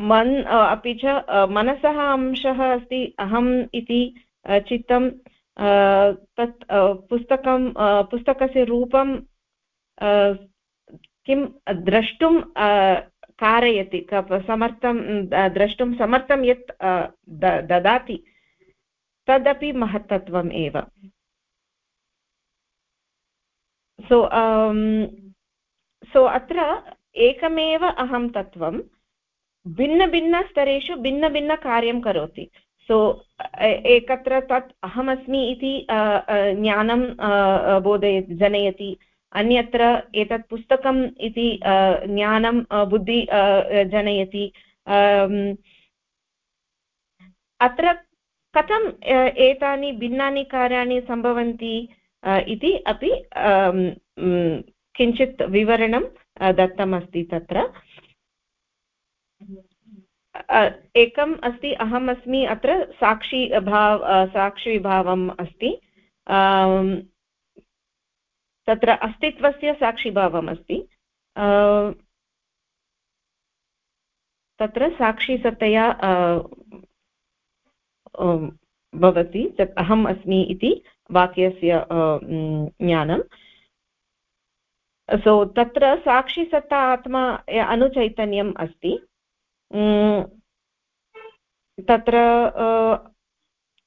मन् अपि च मनसः अंशः अस्ति, अहम् इति चित्तं तत् पुस्तकं पुस्तकस्य रूपं किं, द्रष्टुं कारयति समर्थं द्रष्टुं समर्थं यत् ददाति, तदपि महत्तत्वम् एव। सो सो अत्र एकमेव अहं तत्त्वं भिन्नभिन्नस्तरेषु भिन्नभिन्नकार्यं करोति। सो एकत्र तत् अहमस्मि इति ज्ञानं बोधयति जनयति। अन्यत्र एतत् पुस्तकम् इति ज्ञानं बुद्धि जनयति। अत्र कथम् एतानि भिन्नानि कार्याणि सम्भवन्ति इति अपि किञ्चित् विवरणं दत्तमस्ति तत्र। एकम् अस्ति, अहम् अस्मि अत्र साक्षी भाव साक्षीभावम् अस्ति। तत्र अस्तित्वस्य साक्षीभावम् अस्ति। तत्र साक्षीसत्तया भवति, तत् अहम् अस्मि इति वाक्यस्य ज्ञानं सो, तत्र साक्षिसत्ता आत्मा अनुचैतन्यम् अस्ति। तत्र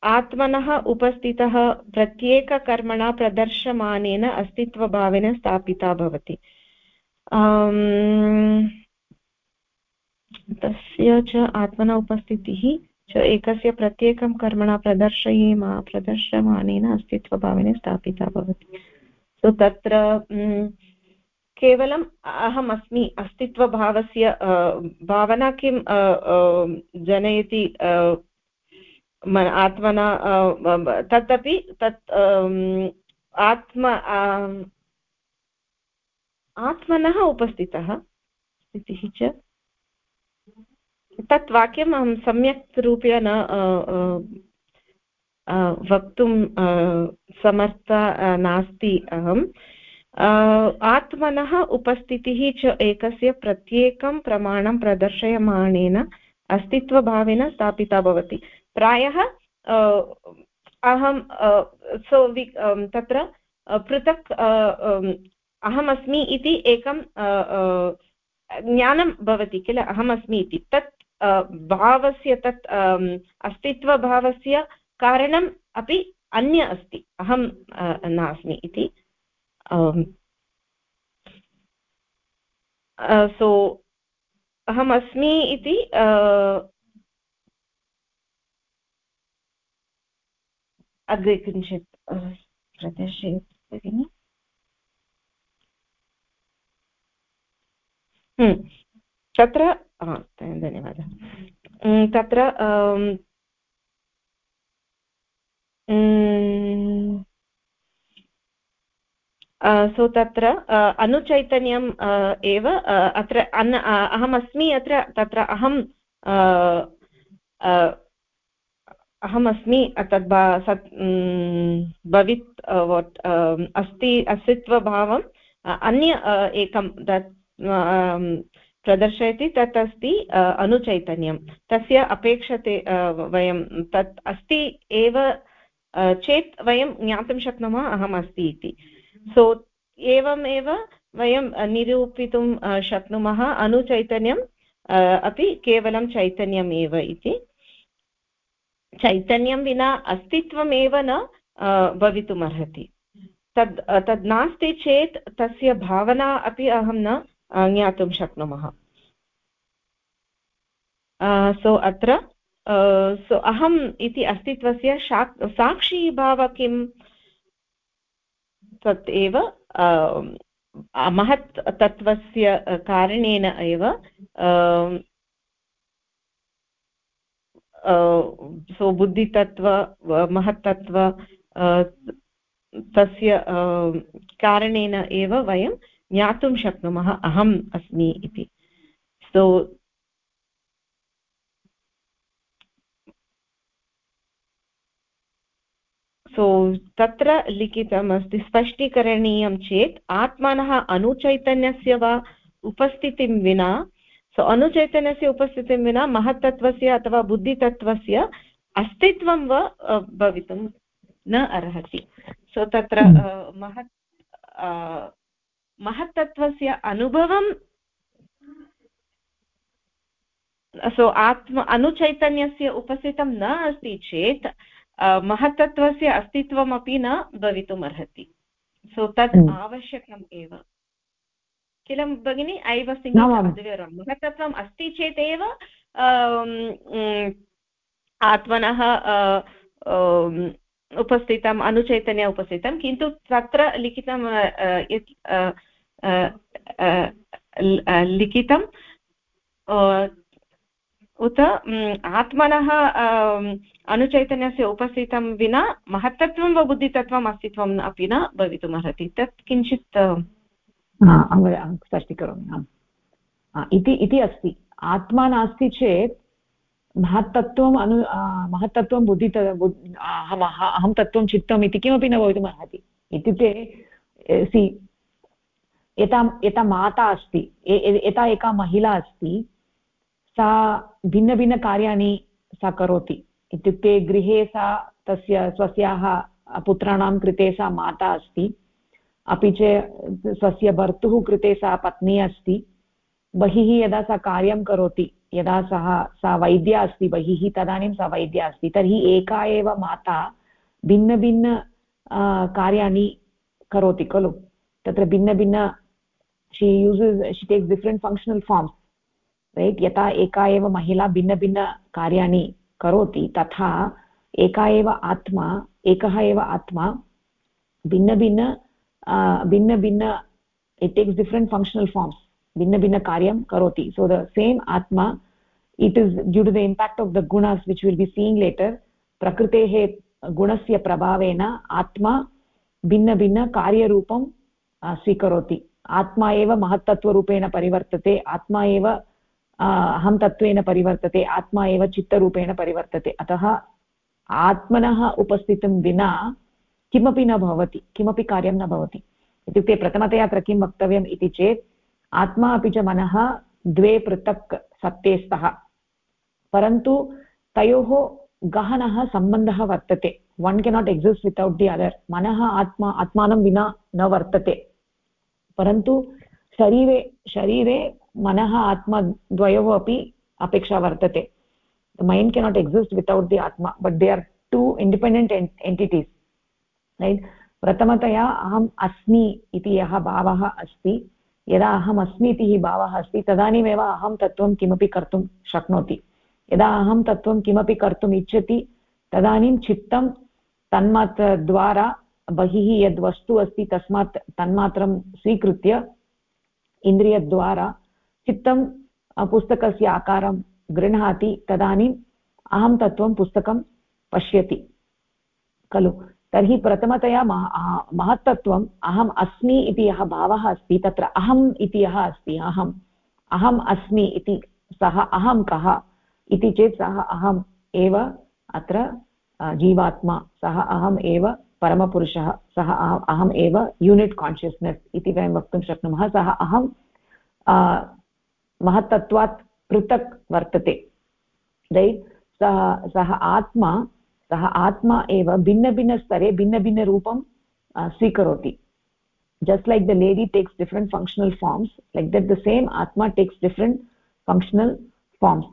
आत्मनः उपस्थितः प्रत्येककर्मणा प्रदर्शमानेन अस्तित्वभावेन स्थापिता भवति। तस्य च आत्मना उपस्थितिः च एकस्य प्रत्येकं कर्मणा प्रदर्शयेम, प्रदर्शमानेन अस्तित्वभावेन स्थापिता भवति। सो तत्र केवलम् अहम् अस्मि, अस्तित्वभावस्य भावना किं जनयति आत्मना तदपि तत् आत्म आत्मनः उपस्थितः, स्थितिः च। तत् वाक्यम् अहं सम्यक् रूपेण वक्तुं समर्था नास्ति अहम्। आत्मनः उपस्थितिः च एकस्य प्रत्येकं प्रमाणं प्रदर्शयमाणेन अस्तित्वभावेन स्थापिता भवति। प्रायः अहं सो वि तत्र पृथक् अहमस्मि इति एकं ज्ञानं भवति किल? अहमस्मि इति। तत् भावस्य, तत् अस्तित्वभावस्य कारणम् अपि अन्य अस्ति। अहं नास्मि इति। सो अहमस्मि इति अग्रे किञ्चित् प्रदर्शयतु भगिनि हम्म, तत्र धन्यवादः। तत्र सो तत्र अनुचैतन्यम् एव अत्र अन् अहमस्मि अत्र, तत्र अहं अहमस्मि तद् भवित् वट् अस्ति, अस्तित्वभावम् अन्य एकं तत् प्रदर्शयति, तत् अस्ति अनुचैतन्यं तस्य अपेक्षते वयं तत् अस्ति एव चेत् वयं ज्ञातुं शक्नुमः अहम् अस्ति इति। सो एवमेव वयं निरूपितुं शक्नुमः अणुचैतन्यम् अपि केवलं चैतन्यम् एव इति। चैतन्यं विना अस्तित्वमेव न भवितुमर्हति। तद् तद् नास्ति चेत् तस्य भावना अपि अहं न ज्ञातुं शक्नुमः। सो, अत्र सो, अहम् इति अस्तित्वस्य साक्षीभाव किं तत् एव महत् तत्त्वस्य कारणेन एव सो बुद्धितत्त्व, महत्तत्त्व तस्य कारणेन एव वयं ज्ञातुं शक्नुमः, अहम् अस्मि इति. सो सो तत्र लिखितमस्ति स्पष्टीकरणीयं चेत् आत्मनः अणुचैतन्यस्य वा उपस्थितिं विना सो अणुचैतन्यस्य उपस्थितिं विना महत्तत्त्वस्य अथवा बुद्धितत्त्वस्य अस्तित्वं वा भवितुं न अर्हति सो तत्र हम्म। महत् महत्तत्त्वस्य अनुभवं सो आत्म अणुचैतन्यस्य उपस्थितं न अस्ति चेत् महत्तत्त्वस्य अस्तित्वमपि न भवितुम् अर्हति सो तत् हम्म। आवश्यकम् एव। किल भगिनि ऐ वास् महत्तत्वम् अस्ति चेत् एव आत्मनः उपस्थितम् अनुचैतन्य उपस्थितं किन्तु तत्र लिखितं लिखितं उत आत्मनः अनुचैतन्यस्य उपस्थितं विना महत्तत्वं वा बुद्धितत्वम् अस्तित्वम् अपि न भवितुमर्हति। तत् किञ्चित् स्पष्टीकरोमि इति इति अस्ति। आत्मा नास्ति चेत् महत्तत्त्वम् अनु महत्तत्त्वं बुद्धि अहं तत्त्वं चित्तम् इति किमपि न भवितुमर्हति। इत्युक्ते सि यथा यथा माता अस्ति यथा एका महिला अस्ति सा भिन्नभिन्नकार्याणि सा करोति। इत्युक्ते गृहे सा तस्य स्वस्याः पुत्राणां कृते सा माता अस्ति। अपि च स्वस्य भर्तुः कृते सा पत्नी अस्ति। बहिः यदा सा कार्यं करोति, यदा सः, सा वैद्या अस्ति, बहिः तदानीं सा वैद्या अस्ति, तर्हि एका एव माता भिन्नभिन्न कार्याणि करोति खलु। तत्र भिन्नभिन्न she uses she takes different functional forms right यथा एका एव महिला भिन्नभिन्नकार्याणि करोति, तथा एका एव आत्मा, एकः एव आत्मा भिन्नभिन्न भिन्नभिन्न it takes different functional forms भिन्नभिन्नकार्यं करोति. सो द सेम् आत्मा it is due to the impact of the गुणस् which will be seeing later प्रकृतेः गुणस्य प्रभावेन आत्मा भिन्नभिन्नकार्यरूपं स्वीकरोति. आत्मा एव महत्तत्वरूपेण परिवर्तते, आत्मा एव अहं तत्त्वेन परिवर्तते, आत्मा एव चित्तरूपेण परिवर्तते। अतः आत्मनः उपस्थितिं विना किमपि न भवति, किमपि कार्यं न भवति। इत्युक्ते प्रथमतया अत्र किं वक्तव्यम् इति चेत्, आत्मा अपि च मनः द्वे पृथक् सत्ते स्तः। परन्तु तयोः गहनः सम्बन्धः वर्तते। One cannot exist without the other मनः आत्मा, आत्मानं विना न वर्तते। परन्तु शरीरे शरीरे मनः आत्मा द्वयोः अपि अपेक्षा वर्तते. Mind cannot exist without the atma but they are two independent entities right प्रथमतया अहम् अस्मि इति यः भावः अस्ति, यदा अहम् अस्मि इति भावः अस्ति, तदानीमेव अहं तत्त्वं किमपि कर्तुं शक्नोति. यदा अहं तत्त्वं किमपि कर्तुम् इच्छति, तदानीं चित्तं तन्मात्रद्वारा बहिः यद् वस्तु अस्ति तस्मात्, तन्मात्रं स्वीकृत्य इन्द्रियद्वारा चित्तं पुस्तकस्य आकारं गृह्णाति, तदानीम् अहं तत्त्वं पुस्तकं पश्यति। खलु? तर्हि प्रथमतया महत्तत्वम् अहम् अस्मि इति यः भावः अस्ति, तत्र अहम् इति यः अस्ति, अहम् अहम् अस्मि इति सः अहं कः इति चेत् सः अहम् एव अत्र जीवात्मा, सः अहम् एव परमपुरुषः, सः अहम् एव यूनिट् कान्शियस्नेस् इति वयं वक्तुं शक्नुमः, सः अहं महत्तत्वात् पृथक् वर्तते। रैट् सः सः आत्मा सः आत्मा एव भिन्नभिन्नस्तरे भिन्नभिन्नरूपं स्वीकरोति। Just like the lady takes different functional forms, like that the same atma takes different functional forms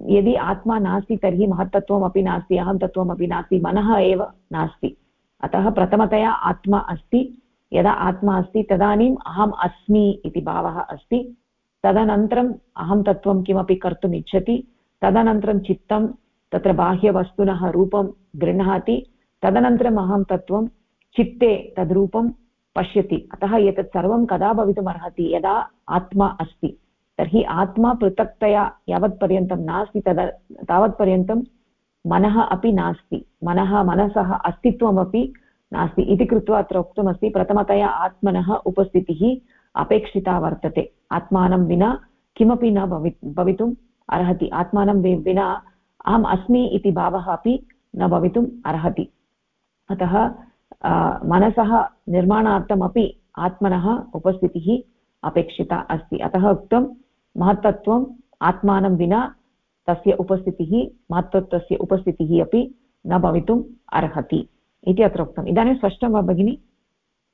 यदि आत्मा नास्ति, तर्हि महत्तत्वमपि नास्ति, अहं तत्त्वमपि नास्ति, मनः एव नास्ति। अतः प्रथमतया आत्मा अस्ति। यदा आत्मा अस्ति, तदानीम् अहम् अस्मि इति भावः अस्ति। तदनन्तरम् अहं तत्त्वं किमपि कर्तुम् इच्छति। तदनन्तरं चित्तं, तत्र बाह्यवस्तुनः रूपं गृह्णाति। तदनन्तरम् अहं तत्त्वं चित्ते तद्रूपं पश्यति। अतः एतत् सर्वं कदा भवितुमर्हति? यदा आत्मा अस्ति। तर्हि आत्मा पृथक्तया यावत्पर्यन्तं नास्ति। तदा तावत्पर्यन्तं मनः अपि नास्ति। मनः, मनसः अस्तित्वमपि नास्ति इति कृत्वा अत्र उक्तमस्ति। प्रथमतया आत्मनः उपस्थितिः। अपेक्षिता वर्तते। आत्मानं विना किमपि न भवि भवितुम् अर्हति। आत्मानं विना अहम् अस्मि इति भावः अपि न भवितुम् अर्हति। अतः मनसः निर्माणार्थमपि आत्मनः उपस्थितिः अपेक्षिता अस्ति। अतः उक्तं महत्तत्वम् आत्मानं विना तस्य उपस्थितिः महत्तत्वस्य उपस्थितिः अपि न भवितुम् अर्हति इति अत्र उक्तम्। इदानीं स्पष्टं वा भगिनि?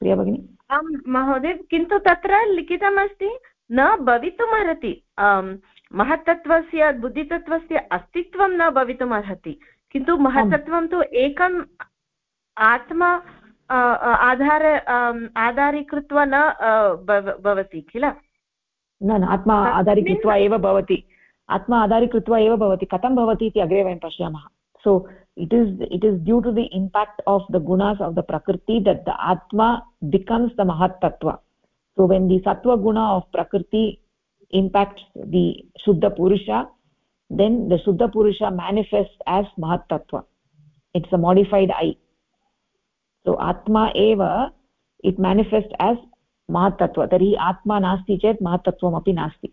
प्रिया भगिनि? आं महोदय किन्तु तत्र लिखितमस्ति न भवितुमर्हति। महत्तत्त्वस्य बुद्धितत्त्वस्य अस्तित्वं न भवितुमर्हति। किन्तु महत्तत्वं तु एकम् आत्मा आधार आधारीकृत्वा न भवति किल? न न आत्मा आधारीकृत्वा एव भवति। आत्मा आधारीकृत्वा एव भवति। कथं भवति इति अग्रे वयं पश्यामः। So it is it is due to the impact of the गुणास् of the प्रकृति दट् द आत्मा बिकम्स् द महत्तत्व so when the sattva guna of prakriti impacts the shuddha purusha then the shuddha purusha manifests as mahat tattva it's a modified i so आत्मा एव it manifest as महत्तत्व तर्हि आत्मा नास्ति चेत् महत्तत्वमपि नास्ति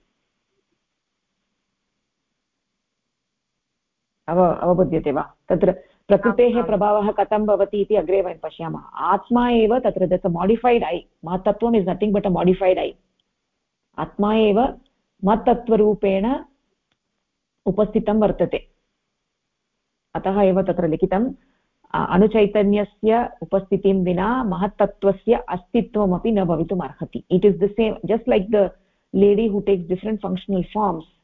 अव अवबुध्यते वा? तत्र प्रकृतेः प्रभावः कथं भवति इति अग्रे वयं पश्यामः। आत्मा एव तत्र that modified I महत्तत्वम् is nothing but a modified I आत्मा एव महत्तत्वरूपेण उपस्थितं वर्तते। अतः एव तत्र लिखितं अणुचैतन्यस्य उपस्थितिं विना महत्तत्त्वस्य अस्तित्वमपि न भवितुम् अर्हति it is the same just like the lady who takes different functional forms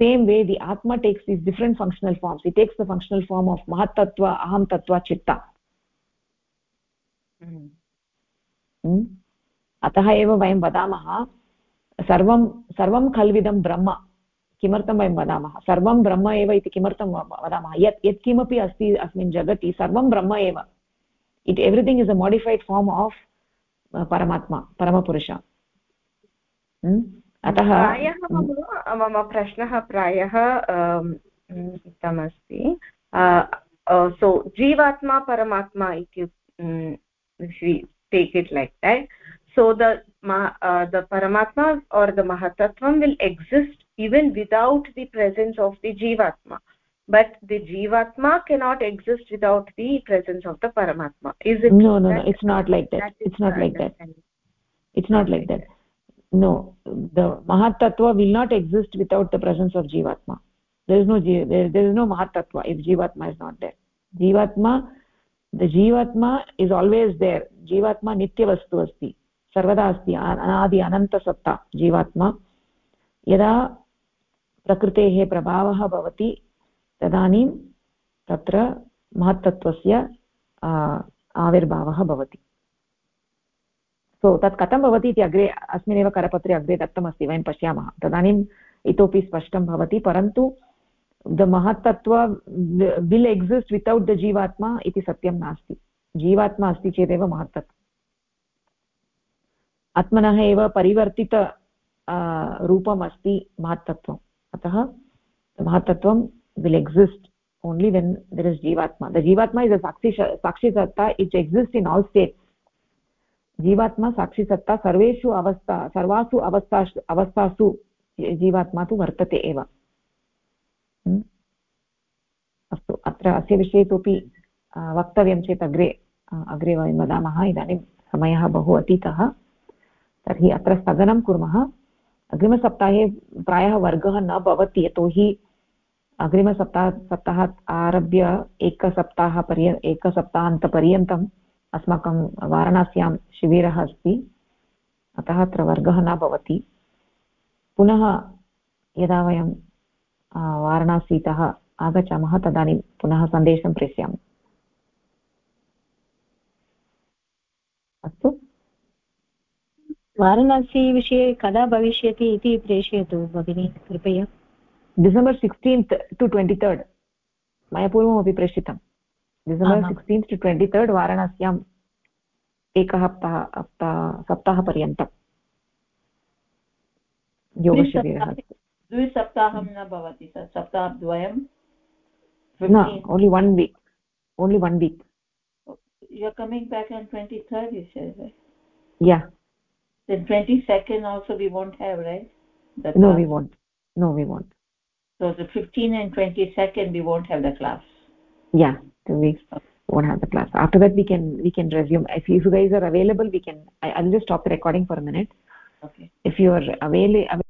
same way the atma takes these different functional forms. It takes the functional form of mahattattva aham tattva chitta अतः एव वयं वदामः सर्वं सर्वं खल्विदं ब्रह्म किमर्थं वयं वदामः सर्वं ब्रह्म एव इति किमर्थं वदामः यत् यत्किमपि अस्ति अस्मिन् जगति सर्वं ब्रह्म एव it everything is a modified form of Paramatma परमपुरुष अतः प्रायः मम प्रश्नः प्रायः उक्तमस्ति सो जीवात्मा परमात्मा इति take it like that so the uh, the paramatma or the mahatattvam will exist even without the presence of the jivatma but the jivatma cannot exist without the presence of the paramatma is it no no no it's not like that, that it's not like that it's not like that no the mahatattva will not exist without the presence of jivatma there is no there, there is no mahatattva if jivatma is not there jivatma the jivatma is always there jivatma nitya vastu asti सर्वदा अस्ति अनादि अनन्तसत्ता जीवात्मा यदा प्रकृतेः प्रभावः भवति तदानीं तत्र महत्तत्त्वस्य आविर्भावः भवति सो तत् कथं भवति इति अग्रे, अस्मिन्नेव करपत्रे अग्रे दत्तमस्ति, वयं पश्यामः। तदानीम् इतोपि स्पष्टं भवति, परन्तु द महत्तत्त्व विल् एक्सिस्ट् वितौट् द जीवात्मा इति सत्यं नास्ति। जीवात्मा अस्ति चेदेव महत्तत्वम् आत्मनः एव परिवर्तित रूपम् अस्ति महत्तत्वम्। अतः महत्तत्वं will exist only when there is जीवात्मा। द जीवात्मा is a साक्षि, साक्षिसत्ता it exist in all states जीवात्मा साक्षिसत्ता सर्वेषु अवस्था, सर्वासु अवस्थासु अवस्थासु जीवात्मा तु वर्तते एव। अस्तु, अत्र अस्य विषये इतोपि वक्तव्यं चेत् अग्रे अग्रे वयं वदामः। इदानीं समयः बहु अतीतः। तर्हि अत्र स्थगनं कुर्मः। अग्रिमसप्ताहे प्रायः वर्गः न भवति, यतोहि अग्रिमसप्ताह, सप्ताहात् आरभ्य एकसप्ताहपर्य एकसप्ताहान्तपर्यन्तम् अस्माकं वाराणस्यां शिबिरः अस्ति। अतः अत्र वर्गः न भवति। पुनः यदा वयं वाराणसीतः आगच्छामः तदानीं पुनः सन्देशं प्रेषयामि। अस्तु। वाराणसीविषये कदा भविष्यति इति प्रेषयतु भगिनी कृपया। December sixteenth to twenty third मया पूर्वमपि प्रेषितं December sixteenth to twenty third वाराणस्याम् एकः हप्ताह हप्ताह सप्ताहपर्यन्तम् योगशिबिरः द्विसप्ताहं न भवति सप्ताहद्वयं न only one week only one week you're coming back on 23rd you said right yeah then 22nd also we won't have right the no class. we won't no we won't so the 15 and 22nd we won't have the class yeah two weeks won't have the class. After that we can we can resume. If you guys are available we can I, i'll just stop the recording for a minute. Okay. If you are available